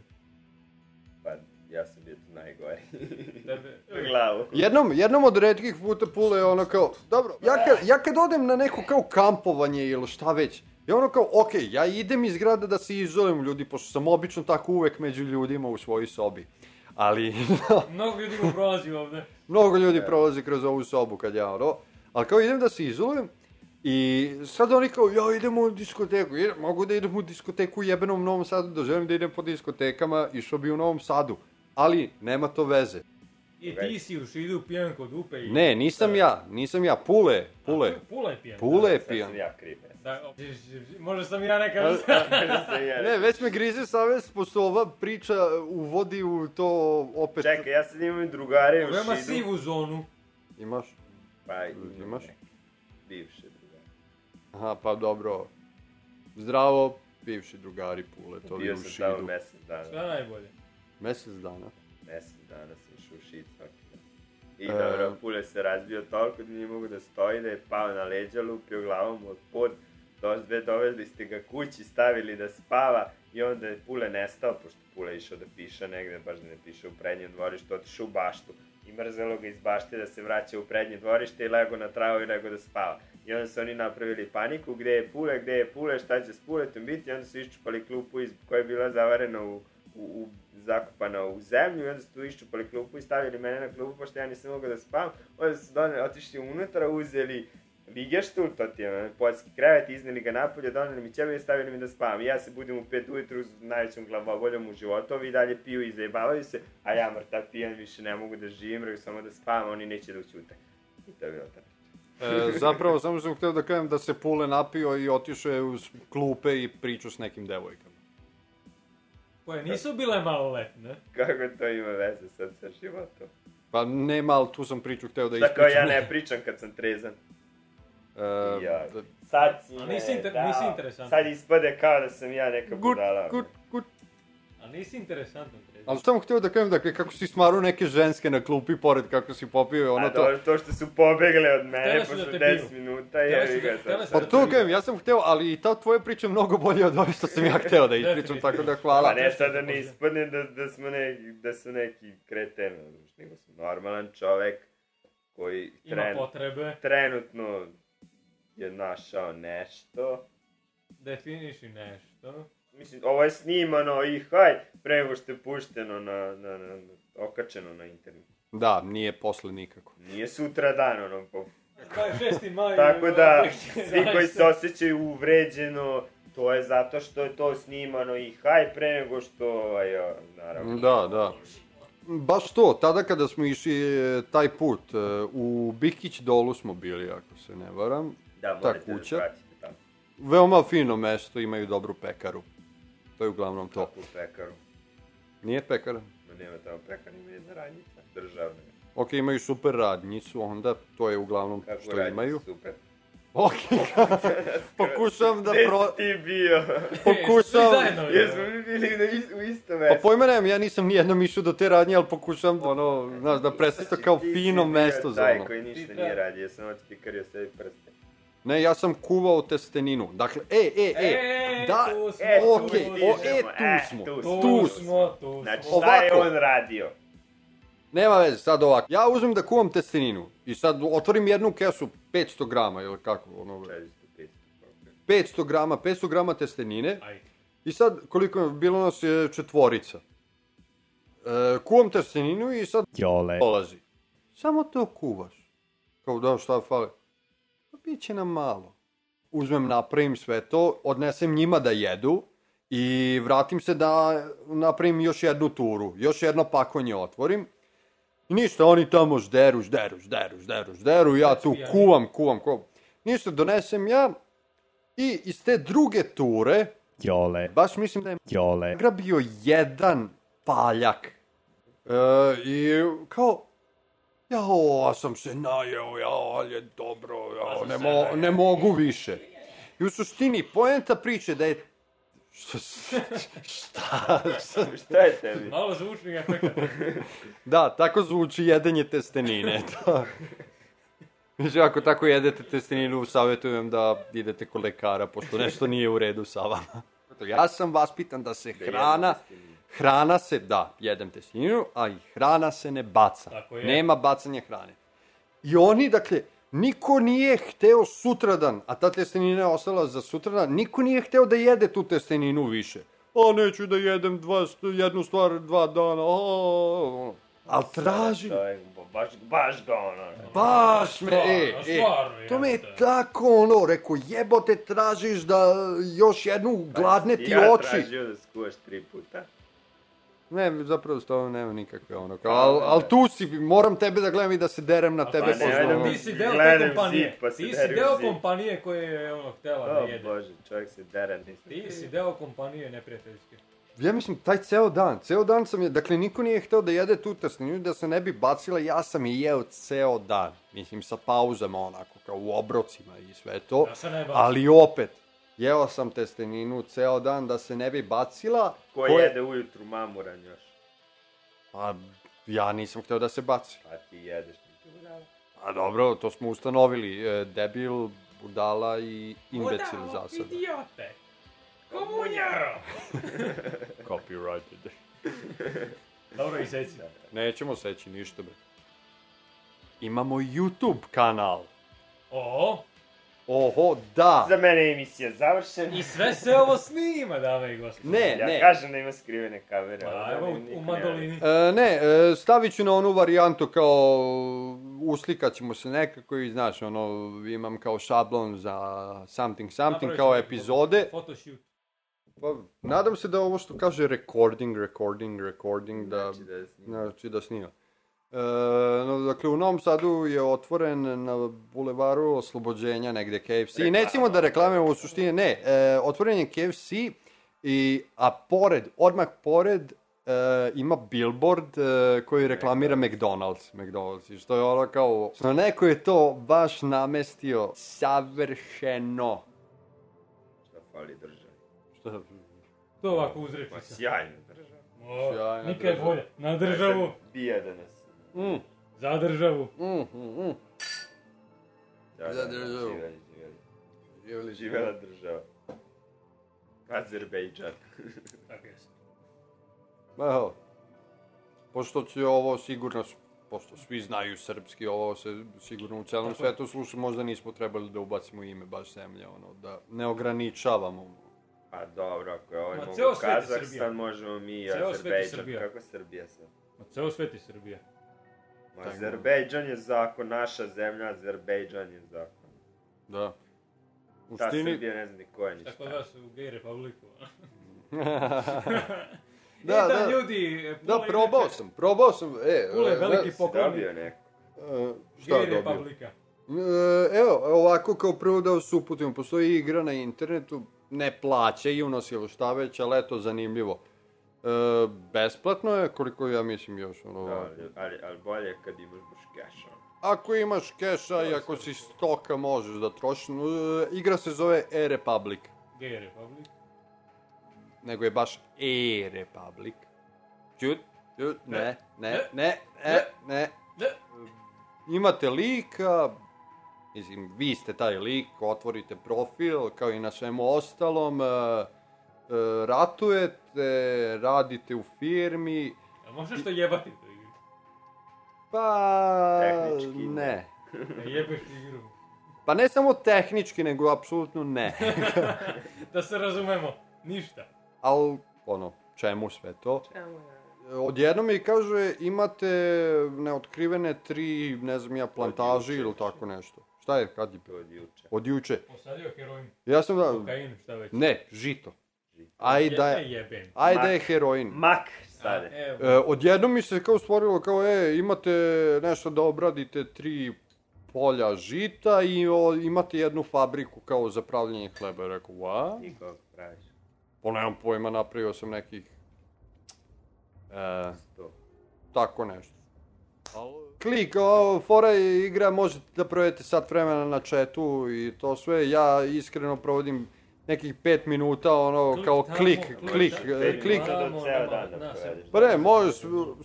Pa, ja sam bio tu najgori. *laughs* Tebe... U glavu. Jednom, jednom od redkih puta Pule je ono kao, dobro, ja kad, ja kad odem na neko kao kampovanje ili šta već, je ono kao, ok, ja idem iz grada da se izolujem ljudi, pošto sam obično tako uvek među ljudima u svojoj sobi. Ali, *laughs* Mnogo ljudi mu prolazi ovde. mnogo ljudi prolazi kroz ovu sobu kad ja ono, ali kao idem da se izolujem, I sad oni kao, ja idemo u diskoteku, idem, mogu da idem u diskoteku u jebenom Novom Sadu, da želim da idem po diskotekama, išao bi u Novom Sadu. Ali, nema to veze. I ti si u šidu pijan kod upe i... Ne, nisam ja, nisam ja, Pule, Pule. Pula je pijan. Pule je Sad pijan. sam ja kriv. Da, možda sam ja neka... Sad *laughs* Ne, već me grize savest, pošto ova priča uvodi u to opet... Čekaj, ja sad imam i drugare u Šidu. sivu zonu. Imaš? Pa, Imaš? Bivše. Aha, pa dobro. Zdravo, bivši drugari Pule, to je Bio u sam tamo Šidu. mesec dana. Šta je najbolje? Mesec dana. Mesec dana sam išao u Šid svaki dan. I E. dobro, Pule se razbio toliko da nije mogu da stoji, da je pao na leđa, lupio glavom od pod, dozve, dovezli ste ga kući, stavili da spava i onda je Pule nestao, pošto Pule išao da piše negde, baš da ne piše u prednjem dvorištu, otišao u baštu i mrzelo ga iz bašte da se vraća u prednje dvorište i lego na travu i lego da spava. I onda su oni napravili paniku, gde je Pule, gde je Pule, šta će s Puletom biti, i onda su iščupali klupu iz, koja je bila zavarena u, u, u zakopana u zemlju i onda su tu iščupali klupu i stavili mene na klupu, pošto ja nisam mogao da spavam. Onda su doneli, otišli unutra, uzeli Ligeštul, to ti je poljski krevet, izneli ga napolje, doneli mi ćebe i stavili mi da spavam. I ja se budim u pet ujutru s najvećom glavoboljom u životu, ovi dalje piju i zajebavaju se, a ja mrtav pijan više ne mogu da živim, samo da spavam, oni neće da učute. I to je bilo tako. E, zapravo, samo sam htio da kažem da se Pule napio i otišao je uz klupe i pričao s nekim devojkama. Koje nisu bile maloletne. Kako to ima veze sad sa životom? Pa nema, ali tu sam priču hteo da Da kao ispričam. ja ne pričam kad sam trezan. E, Ja. da- Sad si me nisi inter- dao. nisi interesantan. Sad ispade kao da sam ja neka budala. gut, gut. A nisi interesantan. Ali samo htio da kažem, dakle, kako si smaru neke ženske na klupi pored kako si popio, ono A to. dobro, to što su pobegle od mene posle da te 10 biju. minuta, Htele je su ga da- sad. Pa da to kažem, ja sam hteo, ali i ta tvoja priča mnogo bolja od ove što sam ja hteo da ispričam, tako da hvala. Pa ne sad da ne ispadne da, da smo neki, da su neki kreten, nego sam normalan čovek koji Ima tren, potrebe, trenutno je našao nešto. definiši nešto. Mislim, ovo je snimano i haj, pre nego što je pušteno na, na, na, na okačeno na internet. Da, nije posle nikako. Nije sutra dan, ono, po, 26. maj. Tako da, 2011. *laughs* svi koji se osjećaju uvređeno, to je zato što je to snimano i haj pre nego što, ovaj, naravno. Da, da. Baš to, tada kada smo išli e, taj put, e, u Bikić dolu smo bili, ako se ne varam. Da, ta morate kuća. da pratite tamo. Veoma fino mesto, imaju dobru pekaru. To je uglavnom to. Kako u pekaru. Nije pekara? Ma nema tamo pekar, ima jedna radnjica. Državna. Ok, imaju super radnicu, onda to je uglavnom Kako što imaju. super. Ok, *laughs* *laughs* pokušavam da Gde pro... si ti bio? *laughs* Zajedno, je. Jesmo mi bili na is, u istom Pa mestu. pojma nemam, ja nisam nijednom išao do te radnje, ali pokušavam, ono, znaš, da predstavim to kao Ti si fino bio mesto za Taj ono. koji ništa Ti nije treba- radio, samo ti kario sebi prste. Ne, ja sam kuvao testeninu. Dakle, e, e, e, E, da, tu smo, E, tu o, e, tu E, smo, tu Tu, tu smo, tu Znači, smo. šta je Ovako. on radio? Nema veze, sad ovako. Ja uzmem da kuvam testeninu i sad otvorim jednu kesu 500 grama, ili kako, ono, 400, 500. 500 grama, 500 grama testenine Aj, i sad koliko je, bilo nas je četvorica. E, kuvam testeninu i sad Jole. dolazi. Samo to kuvaš. Kao da, šta fale? Pa bit će nam malo. Uzmem, napravim sve to, odnesem njima da jedu i vratim se da napravim još jednu turu. Još jedno pakonje otvorim. I ništa, oni tamo žderu, žderu, žderu, žderu, žderu, ja tu kuvam, kuvam, kuvam. Ništa, donesem ja i iz te druge ture, Jole. baš mislim da je Jole. grabio jedan paljak. E, I kao, jao, a sam se najeo, jao, ali je dobro, jao, sam ne, mo, ne mogu više. I u suštini, poenta priče da je... Šta? šta, šta? Je tebi? malo zvučnih efekata. *laughs* Da, tako zvuči jedenje testenine. *laughs* Da. Znači, ako tako jedete testeninu, savjetujem da idete kod lekara, pošto nešto nije u redu sa vama. *laughs* Ja sam vaspitan da se hrana, hrana se, da, jedem testeninu, a i hrana se ne baca. Tako je. Nema bacanja hrane. I oni, dakle, niko nije hteo sutradan, a ta testenina je ostala za sutradan, niko nije hteo da jede tu testeninu više. A neću da jedem dva, jednu stvar dva dana, a, ali traži, To je baš, baš ga ono. baš me, Stvarno, e, e, stvarno, to me je tako ono, rekao, jebote, tražiš da još jednu gladne ti ja oči. tražio da skuvaš tri puta. Ne, zapravo s tobom nema nikakve ono, kao, al, al tu si, moram tebe da gledam i da se derem na tebe. ne, pošto, ajde, Ti si deo te kompanije. zid, pa Ti si deo zid. kompanije koje je ono htela da O jede. bože, čovjek se dere, nisam. Ti si deo kompanije neprijateljske. Ja mislim, taj ceo dan, ceo dan sam je, dakle, niko nije hteo da jede tu testeninu, da se ne bi bacila, ja sam je jeo ceo dan. Mislim, sa pauzama, onako, kao u obrocima i sve to. Ja se ne bacim. Ali opet, jeo sam testeninu ceo dan da se ne bi bacila. Ko Ko je- jede ujutru mamuran još? Pa, ja nisam hteo da se baci. Pa ti jedeš, ti budala. A dobro, to smo ustanovili. E, debil, budala i imbecil za sad. idiote! Komunjaro! *laughs* Copyrighted. *laughs* Dobro, i seci. Nećemo seći ništa, bre. Imamo YouTube kanal. O, Oho, da. Za mene je emisija završena. i sve se ovo snima, dame i gospode. Ne, Ja ne. kažem da ima skrivene kamere. Pa, ali evo, u, mandolini. E, ne, e, stavit ću na onu varijantu kao uslikat ćemo se nekako i znaš, ono, imam kao šablon za something something, kao epizode. Photoshoot. Pa, nadam se da ovo što kaže recording, recording, recording, da, Znači da snima. znači da snima. E, no, dakle, u Novom Sadu je otvoren na bulevaru Oslobođenja negde KFC. I nećemo da reklamujemo u suštini, ne. E, otvoren je KFC, i, a pored, odmah pored, e, ima billboard e, koji reklamira McDonald's. McDonald's. I što je ono kao, što neko je to baš namestio savršeno. Šta fali državi. Šta? To ovako uzreći Ma se. sjajna država. O, Sjajna nikad država. bolje. Na državu, Bija da nas. Mm, za državu. mm, mm, mm. Da, Za da, da, državu. živeli, živeli. Živjeli Živela država. Azerbejdžan. Tako jest. Ma evo, pošto će ovo sigurno, pošto svi znaju srpski, ovo se sigurno u celom svetu sluša, možda nismo trebali da ubacimo ime baš zemlje, ono, da ne ograničavamo. Pa dobro, ako je ovaj Ma, mogu Kazahstan, možemo mi i Azerbejdžan. Kako Srbija sad? Ma ceo svet je Srbija. Ma. Azerbejdžan je zakon, naša zemlja, Azerbejdžan je zakon. Da. U Ta štini... Srbija ne zna ni ko je ništa. Tako da vas u gej republiku. *laughs* Da, e, da, da. ljudi, Da, probao sam, probao sam, e... Pula je e, veliki znaš, poklonik. Dobio neko. e, šta Gej dobio? republika. E, Evo, ovako kao prvo da vas uputimo, postoji igra na internetu, ne plaćaju nas ili šta već, ali eto, zanimljivo. E, besplatno je, koliko ja mislim još, ono, Da, ali, ali, bolje je kad imaš baš cash on. Ako imaš keša i ako si stoka možeš da trošiš, e, igra se zove E-Republic, Gej republika. nego je baš E-Republic. Čut, čut, ne, ne, ne, ne, ne. Da. Imate lika, mislim, vi ste taj lik, otvorite profil, kao i na svemu ostalom, e, e, ratujete, radite u firmi, A možeš to jebati pa Tehnički ne. Da jebeš igru. Pa ne samo tehnički, nego apsolutno ne. *laughs* Da se razumemo, ništa. Al, ono, čemu sve to? Odjednom mi kaže, imate neotkrivene tri, ne znam ja, plantaži ili tako nešto. Šta je, kad je? Od juče. Od juče. Posadio heroin, Ja sam da... kokain, šta već. Ne, žito. Ajde, da Je, je, jebem. ajde da je heroin. Mak, A, evo. E, odjednom mi se kao stvorilo kao, e, imate nešto da obradite tri polja žita i o, imate jednu fabriku kao za pravljenje hleba. Rekao, what? Ti kako praviš? Pa nemam pojma, napravio sam nekih... E, To. tako nešto. Klik, o, fora igra, možete da provedete sat vremena na chatu i to sve. Ja iskreno provodim nekih 5 minuta, ono, Klik kao tamo, klik, klik klik, tamo. e, klik. do Tamo, ceo dan da da, provedeš. Pa ne, možeš,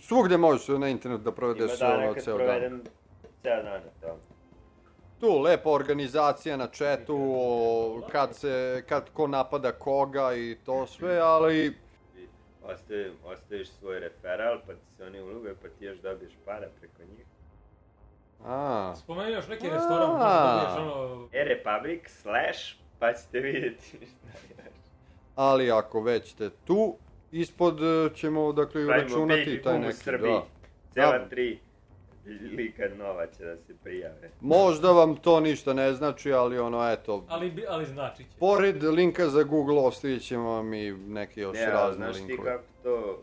svugde možeš na internetu da Ima provedeš dana ono, ceo dan. provedem ceo dan na. Tu, lepa organizacija na chatu, o, kad se, kad ko napada koga i to sve, ali... I ostavi, ostaviš svoj referal, pa ti se oni ulube, pa ti još dobiješ para preko njih. A, Spomenuo još neki restoran, možda dobiješ ono... E-Republic slash, pa ćete vidjeti šta je. ali ako već ste tu, ispod e, ćemo, dakle, Pravimo uračunati baby taj boom u neki, Srbiji. da. Cela Da. tri lika nova će da se prijave. Možda vam to ništa ne znači, ali ono, eto, Ali, ali znači će. pored linka za Google ostavit ćemo vam i neke još Ne, razne znaš ti linkove. kako to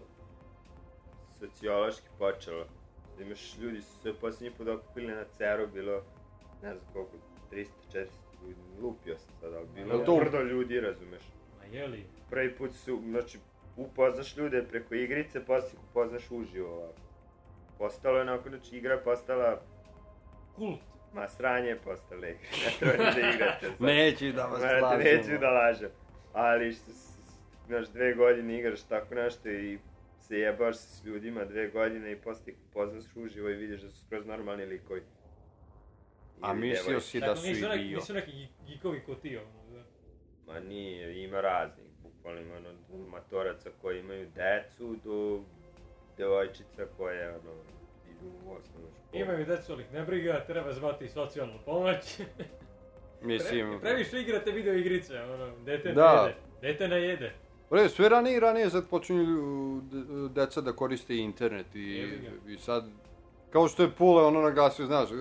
sociološki počelo? Da imaš ljudi su se posljednji put okupili na Ceru, bilo ne znam koliko, 300, 400 ljudi, lupio sam sad, ali bilo je to- brdo ljudi, razumeš? Ma jeli? Prvi put su, znači, upoznaš ljude preko igrice, posle ih upoznaš uživo ovako. Postalo je onako, znači igra je postala, Kult. ma sranje je postala igra, *laughs* ne trebate da igrate sad. Neću da vas Znate, lažemo. neću da lažem. Ali što, znaš, dve godine igraš tako nešto i se jebaš se s ljudima dve godine i posle ih upoznaš uživo i vidiš da su skroz normalni likovi. A mislio si da su i bio. nisu neki gi- gikovi ko ti, ono, da. Ma nije, ima raznih, bukvalno ima ono, od matoraca koji imaju decu do devojčica koje, ono, idu u osnovnu školu. Imaju decu, ali ih ne briga, treba zvati socijalnu pomoć. *laughs* Mislim, Pre, previše igrate video igrice, ono, dete Da. ne jede. Dete ne jede. Bre, sve ranije i ranije sad počinju de- deca da koriste internet i, i sad, kao što je Pule ono naglasio, znaš, e,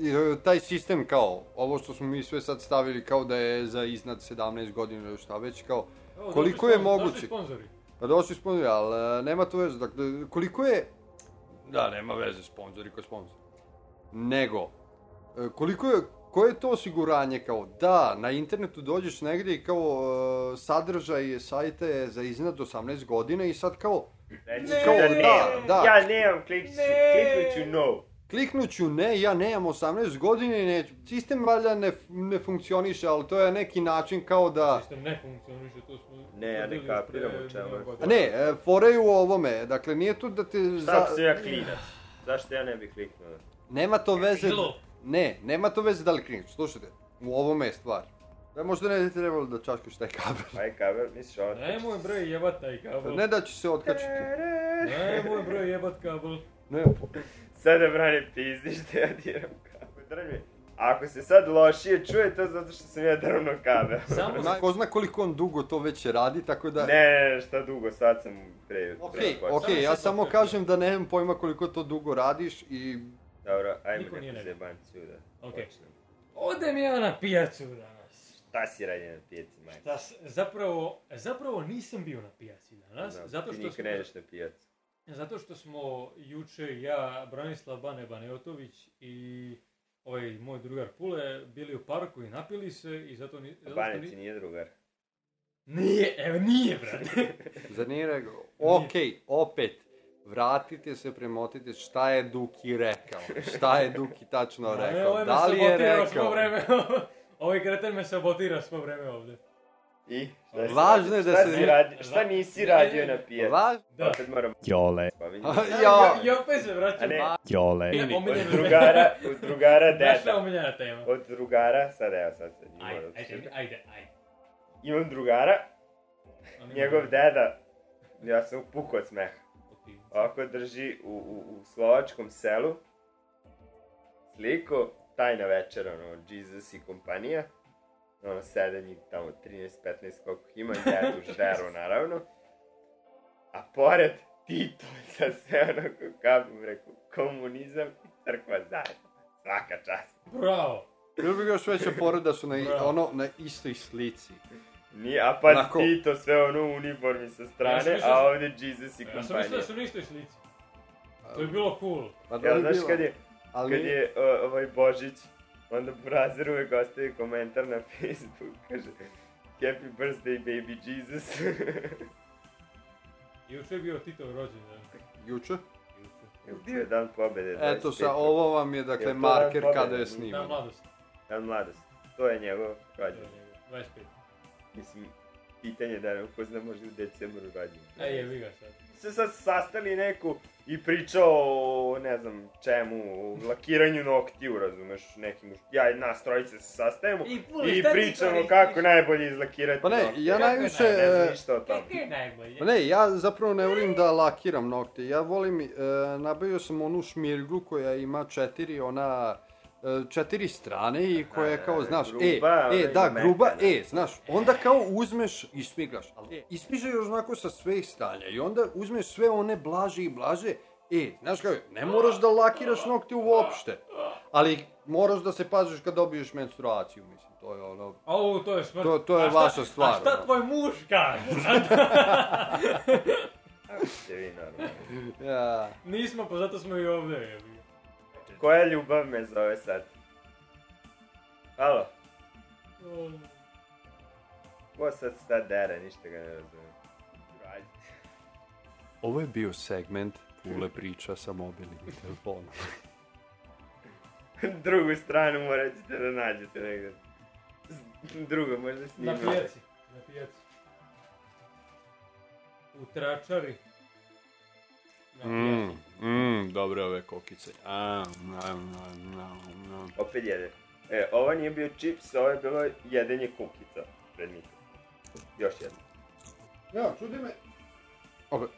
i, e, taj sistem kao, ovo što smo mi sve sad stavili kao da je za iznad 17 godina ili šta već, kao, Evo, Koliko je moguće? Došli sponzori. pa došli sponzori, ali e, nema to veze, dakle, koliko je, da, nema veze, sponzori ko sponzor, nego, e, koliko je, koje je to osiguranje kao, da, na internetu dođeš negdje i kao, e, sadržaj sajta je za iznad 18 godina i sad kao, Reći Ne, ću da da, nemam. da. Ja nemam, ću, Ne. kliknut ću no. kliknuću ne, ja nemam 18 godina i neću. Sistem valjda ne, ne funkcioniše, ali to je neki način kao da... Sistem ne funkcioniše, to smo... Ne, ja ne kapiram o čemu je. milion A ne, e, foreju u ovome, dakle nije tu da te... Šta ako sam ja klinac? Zašto ja ne bih kliknuo? Nema to veze... Ne, nema to veze da li klikneš, slušajte, u ovome je stvar. Da možda ne bi trebalo da čaškaš taj kabel. Aj kabel, misliš ovo? Nemoj bre jebat taj kabel. Ne da će se otkačiti. Nemoj bre jebat kabel. Ne, Sada brane pizdiš da ja diram kabel. Drži. Ako se sad lošije čuje, to zato što sam ja drvno kabel. Samo Zna, ko zna koliko on dugo to već radi, tako da... Ne, šta dugo, sad sam pre... Ok, pre počeo. ok, Samo ja samo kažem da nemam pojma koliko to dugo radiš i... Dobro, ajmo Niko nije neku ne zebanciju da Ok. počnemo. Odem ja na pijacu danas. Šta si radio na pijaci, majke? Šta zapravo, zapravo nisam bio na pijaci danas, Znam, zato ti što, nikad smo, ne ideš na pijacu. zato što smo juče ja, Branislav Bane Baneotović i ovaj moj drugar Pule bili u parku i napili se i zato, ni, A zato ni- ti nije drugar. Nije, evo nije, brate. *laughs* Zar nije rekao? Ok, opet, vratite se, premotite šta je Duki rekao. Šta je Duki tačno *laughs* rekao. ovaj Da li je rekao? *laughs* ovaj kreten me sabotira svo vreme ovde. I? Šta si Važno je da šta se- Si radi, šta nisi radio na pijaci? Važ... Da. Opet moram Jole, spominjati. Ja, I opet se vraćam. ne, Jole, Ne, od drugara, od drugara deda. omiljena tema. Od drugara, sad evo sad se Ajde, imam, ajde, ajde, ajde. imam drugara, njegov deda, ja sam upukao od smeha. Ovako drži u, u, u slovačkom selu sliku, tajna večera, ono, Jesus i kompanija. Ono, sede njih tamo 13-15 koliko ima, jedu *laughs* žderu, naravno. A pored Tito sa sve onako, kako rekao, komunizam i crkva zajedno. Svaka čast. Bravo. Bilo bi još veća fora da su na, Bravo. ono, na istoj slici. Nije, a pa Onako- Tito sve ono u uniformi sa Ja strane, mislio- a ovde Jesus i Ja sam mislio kompanija. da su na istoj slici. To je bilo cool. Pa da Ja, znaš bilo? kad je, Ali... kad je o, ovaj Božić, onda Brazer uvek ostavi komentar na Facebook, *laughs* kaže Happy birthday baby Jesus. *laughs* Juče je bio Titov rođendan. Juče? Juče. Bio je dan pobede. Eto 25. sa, ovo vam je dakle to marker dan kada je sniman. mladost. Dan mladosti. To je njegov je rođendan. njegov, 25. Mislim, pitanje da ne upozna možda u decembru rođendan. E, jebi ga sad. Se sad sastali neku i pričao o, ne znam, čemu, o lakiranju noktiju, razumeš, nekim, ja i nas trojice se sastajemo I, i, pričamo kako najbolje izlakirati Pa ne, noktije. ja najviše... Ne znam e, ništa o tome. Kako je najbolje? Pa ne, ja zapravo ne volim da lakiram nokte. Ja volim, e, nabavio sam onu šmirglu koja ima četiri, ona, e, četiri strane i koja je kao, A, znaš, gruba, e, e, da, gruba, mekana. e, znaš, onda kao uzmeš i šmigaš, ali e, ispižeš onako sa svih stranja i onda uzmeš sve one blaže i blaže, e, znaš kao, ne moraš da lakiraš nokte uopšte, ali moraš da se paziš kad dobiješ menstruaciju, mislim, to je ono, Au, to je smrt. To- to je A šta- vaša stvar, A šta tvoj muž kaže? *laughs* Kako ste vi normalni? ja, Nismo, pa zato smo i ovde. jebi. Koja ljubav me zove sad? Halo? Ko sad sta dere, ništa ga ne razumijem. Ovo je bio segment Pule priča sa mobilnim telefonom. *laughs* Drugu stranu morat ćete da nađete negde. Drugo možda Na snimate. pijaci. Na pijaci. U tračari. Mm, mm, dobre ove kokice. A, na, na, na, na. Opet jede. E, ovo nije bio čips, ovo je bilo jedenje kukica pred njih. Još jedno. Ja, čudi me... Opet.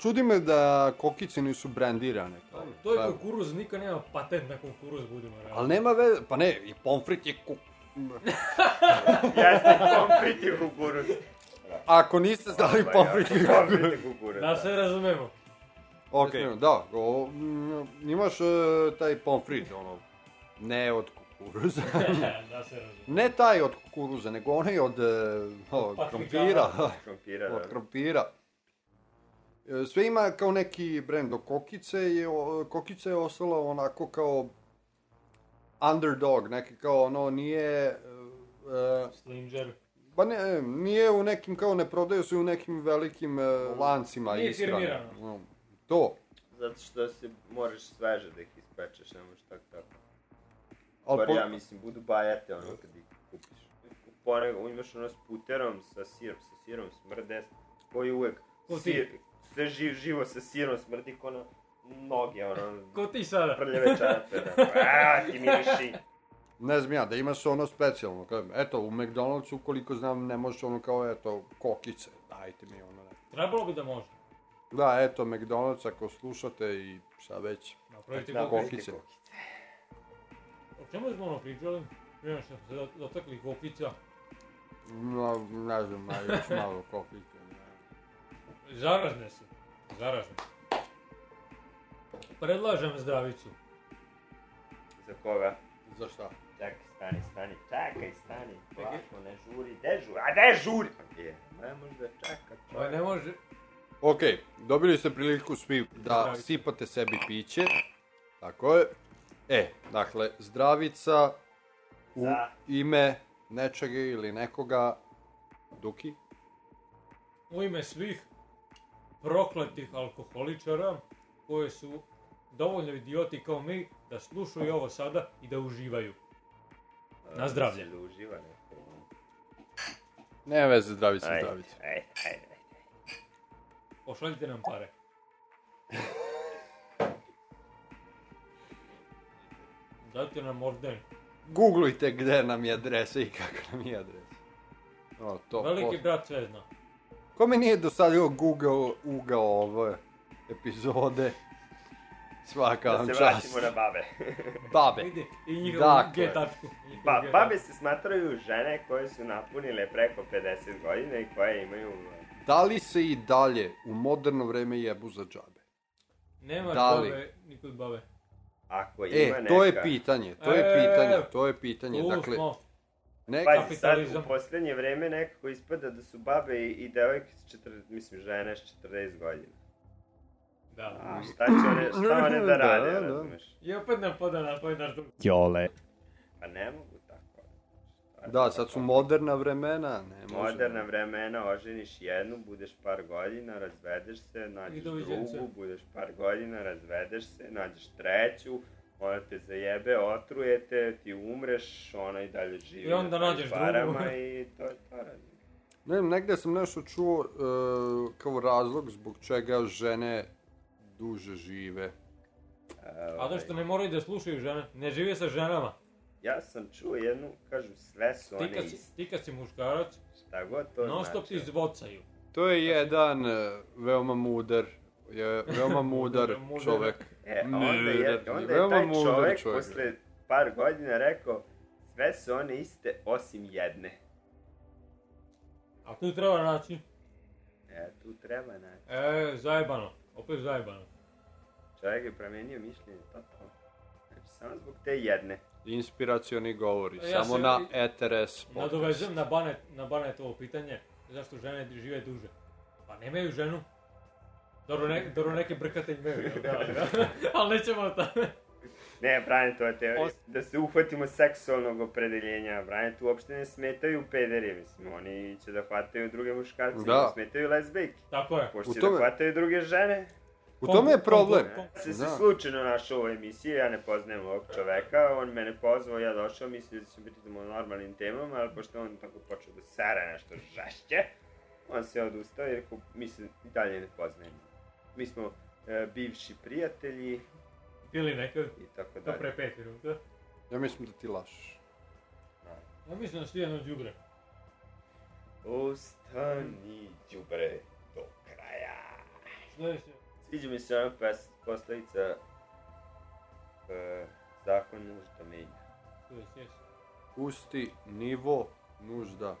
Čudi me da kokice nisu brandirane. Kao, To je Pa, kukuruz, niko nema patent na kukuruz, budemo realni. Ali nema veze, pa ne, i pomfrit je kuk... *laughs* Jeste pomfrit i kukuruz. Ako niste znali pomfrit je Pomfrit i kukuruz. Da se razumemo. Ok. Da, o, mm, imaš e, taj pomfrit, ono, ne od kukuruza. *laughs* da se razumemo. ne taj od kukuruza, nego onaj od, e, od krompira. *laughs* Krompira, od da. krompira. E, Sve ima kao neki brend do kokice je, o- kokica je ostala onako kao underdog, neki kao ono nije... e, e, Slinger. Pa ne, nije u nekim, kao ne prodaju se u nekim velikim e, lancima Nije firmirano. То. Затоа што да се можеш свеже да ги испечеш, не можеш така така. Ал по... ја мислам буду бајате оно кога ги купиш. Поре имаш оно с путером, со сиром, со сиром смрде. Кој увек сир, се жив живо со сиром смрди кона ноги, оно. Ко ти сада? Прљеве чарапе. Да. А, ти мириши. Не знам ја, да има ono оно специјално. Ето, у McDonald'su, koliko знам, не може оно kao, ето кокице. Дајте ми оно. Да. Требало би да може. Da, eto, McDonald's, ako slušate i šta već, Napravite Da, kokice. O čemu smo ono pričali? Prije što smo se dot- dotakli kokica. no, ne znam, aj, još malo kokice, ne. Zarazne su. Zarazne. Predlažem zdravicu. Za koga? Za šta? Čekaj, stani, stani, čekaj, stani. Polako, ne žuri, gde žuri? A gde žuri? Pa gdje? Ne može da čeka, čovjek. ne može... Ok, dobili ste priliku svi da Zdravice. sipate sebi piće. Tako je. E, dakle, zdravica u Za. ime nečega ili nekoga. Duki? U ime svih prokletih alkoholičara koji su dovoljno idioti kao mi da slušaju ovo sada i da uživaju. Na zdravlje. Da uživa neko. Ne veze, zdravica, Ajde, zdravica. ajde, ajde, ajde. Pošaljite nam pare. Dajte nam orden. Googlujte gde nam je adresa i kako nam je adresa. O, to Veliki posle. brat sve zna. Kome nije dosadio Google ugao ove epizode? Svaka Da vam se čast. vratimo na babe. *laughs* Babe. Vidi, i njihovu Dakle. G tačku. njihovu Ba, babe se smatraju žene koje su napunile preko 50 godina i koje imaju... Da li se i dalje u moderno vreme jebu za džabe? Nemaš Da li? babe, nikud babe. Ako ima E, neka... to je pitanje, to je E, pitanje, to je pitanje. Tu Dakle, smo. neka... Pazi, sad kapitalizam. u poslednje vreme nekako ispada da su babe i, i devojke s 40, mislim žene s 40 godina. Da. A šta će one, šta one da *laughs* Da, rade, da. razumeš? I opet nam pada na pamet naš drug. Jole. Pa ne mogu tako. Da, sad su moderna vremena, ne može. Moderna vremena, oženiš jednu, budeš par godina, razvedeš se, nađeš drugu, budeš par godina, razvedeš se, nađeš treću, ona te zajebe, otrujete, ti umreš, ona i dalje živi I onda na nađeš parama drugu. i to je to razumeš. Ne, negde sam nešto čuo e, kao razlog zbog čega žene duže žive. A to što ne moraju da slušaju žene. Ne žive sa ženama. Ja sam čuo jednu, kažu, sve su Ti one kad, iste. si, ti kad si muškarac, Šta god to non stop ti znači. zvocaju. To je jedan e, veoma mudar, je veoma *laughs* mudar Mudar. čovek. E, onda Mudar, je, onda je veoma taj mudar čovek, čovek. posle par godina rekao, sve su one iste osim jedne. A tu treba naći. E, tu treba naći. E, zajebano. Opet zajebano. Čovjek je promenio mišljenje, totalno. Znači, samo zbog te jedne. Inspiracioni govori, ja samo se- na ETRS podcast. Nadovezem na Banet, na Banet ovo pitanje. Zašto žene žive duže? Pa nemaju ženu. Dobro, ne, dobro neke brkate imaju, da, da. *laughs* Ali nećemo o tome. Ne, Brian, to je teorija. Da se uhvatimo seksualnog opredeljenja. Brian, tu uopšte ne smetaju pederi, mislim. Oni će da hvataju druge muškarce, Da. ne smetaju lesbijke. Tako je. Pošto U će tome- da hvataju druge žene. U tome je problem. Sam se Da. slučajno našao u ovoj emisiji, ja ne poznajem ovog čoveka, on mene pozvao, ja došao, mislio da ćemo pričati o normalnim temama, ali pošto on tako počeo da sere nešto žešće, on se odustao i rekao, mislim, i dalje ne poznajem. Mi smo e, bivši prijatelji Bili nekad. i tako To dalje. pre pet minuta. Ja mislim da ti lašeš. Ja mislim da si jedno džubre. Ostani, đubre, do kraja. Sledeće. Sviđa mi se ona pes, postavica e, zakon nužda menja. Je sjesi. Pusti nivo nužda,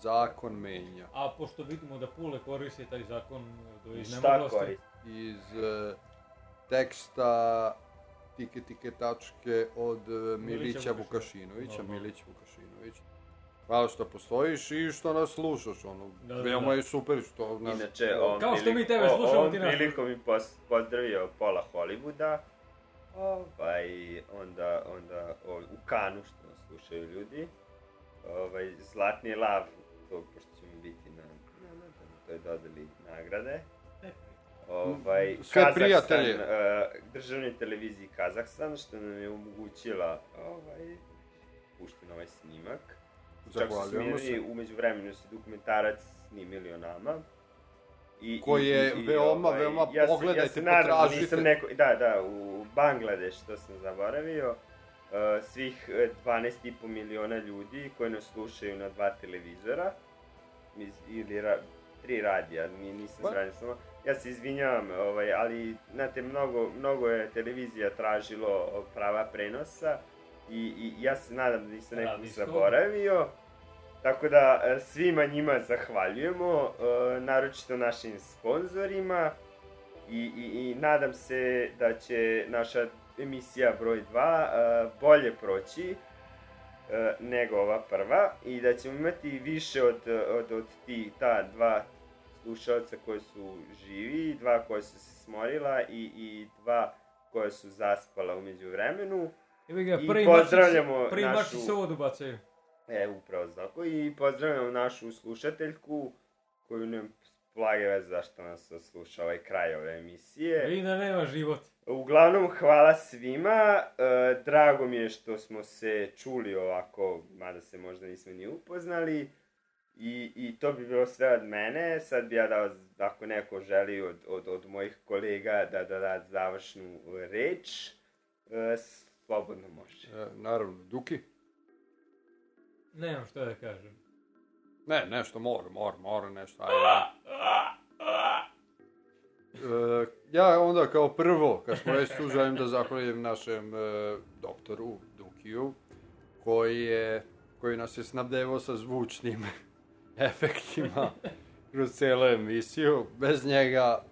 zakon menja. A pošto vidimo da Pule koristi taj zakon do Šta iznemoglosti. koristi? Iz e, teksta tike tike tačke od e, Milića Vukašinovića. Milić Vukašinović. Hvala što postojiš i što nas slušaš, ono, Da, da, veoma da. je super što nas... Inače, ovom Kao što mi tebe slušamo, ovom ti nas prilikom mi pos, pozdravio pola Hollywooda, ovaj, onda, onda o, u Kanu što nas slušaju ljudi, ovaj, Zlatni lav, to pošto ćemo biti na, na, na, na toj dodeli nagrade, ovaj, Sve Kazahstan, prijatelje. e, državnoj televiziji Kazahstan, što nam je omogućila ovaj, pušten ovaj snimak. Zahvaljujemo se. umeđu vremenu su dokumentarac snimili o nama. I, Koji je veoma, veoma- ja se- pogledajte, ja se nadam da potražite. nisam neko, da, da, u Bangladeš, to sam zaboravio, uh, svih eh, 12,5 miliona ljudi koji nas slušaju na dva televizora, iz- ili ra, tri radija, ni, nisam Pa. pa? samo. Ja se izvinjavam, ovaj, ali, znate, mnogo, mnogo je televizija tražilo prava prenosa i, i ja se nadam da nisam nekog Radijskog. zaboravio. Tako da e, svima njima zahvaljujemo, e, naročito našim sponzorima i, i, i nadam se da će naša emisija broj 2 bolje proći e, nego ova prva i da ćemo imati više od, od, od ti, ta dva slušalca koji su živi, dva koja su se smorila i, i dva koja su zaspala umeđu vremenu. Evo ga, I prvi pozdravljamo mači, prvi našu- mači se ovo dobacaju. E, upravo tako. I pozdravljamo našu slušateljku, koju ne blage veze zašto nas sluša ovaj kraj ove emisije. I da nema život. Uglavnom, hvala svima. E, drago mi je što smo se čuli ovako, mada se možda nismo ni upoznali. I, I to bi bilo sve od mene. Sad bi ja dao, ako neko želi od, od, od mojih kolega da da da završnu reč, e, slobodno može. E, naravno, Duki? Nemam šta da kažem. Ne, nešto mora, mora, mora nešto, ajde. *laughs* E, ja onda kao prvo, kad smo već tu, želim da zahvalim našem e, doktoru Dukiju, koji je, koji nas je snabdevao sa zvučnim *laughs* efektima kroz celu emisiju. Bez njega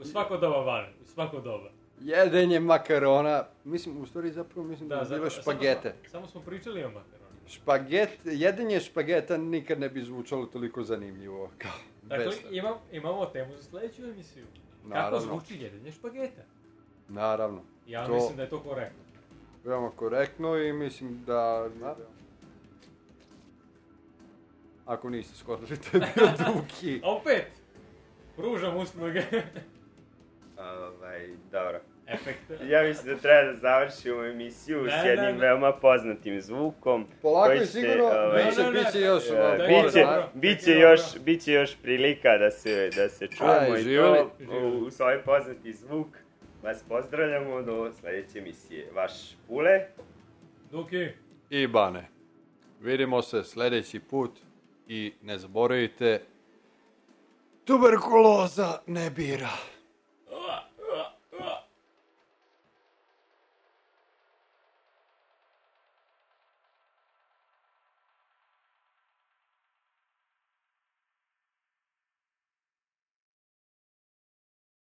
U svako doba van, u svako doba. Jedenje makarona, mislim, u stvari zapravo mislim da, da samo špagete. smo- Samo smo pričali o makaronu. Špaget, jedenje špageta nikad ne bi zvučalo toliko zanimljivo kao Dakle, toga. imam, imamo temu za sledeću emisiju. Kako Naravno. zvuči jedenje špageta? Naravno. Ja To- mislim da je to korektno. Veoma korektno i mislim da... Naravno. Ako niste skodili, to je bio *laughs* Duki. Opet, pružam usluge. Ovaj, dobro. Efekte. Ja mislim da treba da završimo emisiju Ne, s ne, jednim ne. veoma poznatim zvukom. Polako koji i sigurno, ovaj, biće, Ne, ne, ne. biće još... Ono, da, biće, biće, još, biće još prilika da se, da se čujemo Aj, i to u, u svoj poznati zvuk. Vas pozdravljamo do sledeće emisije. Vaš Pule. Duki. I Bane. Vidimo se sledeći put i ne zaboravite, tuberkuloza ne bira.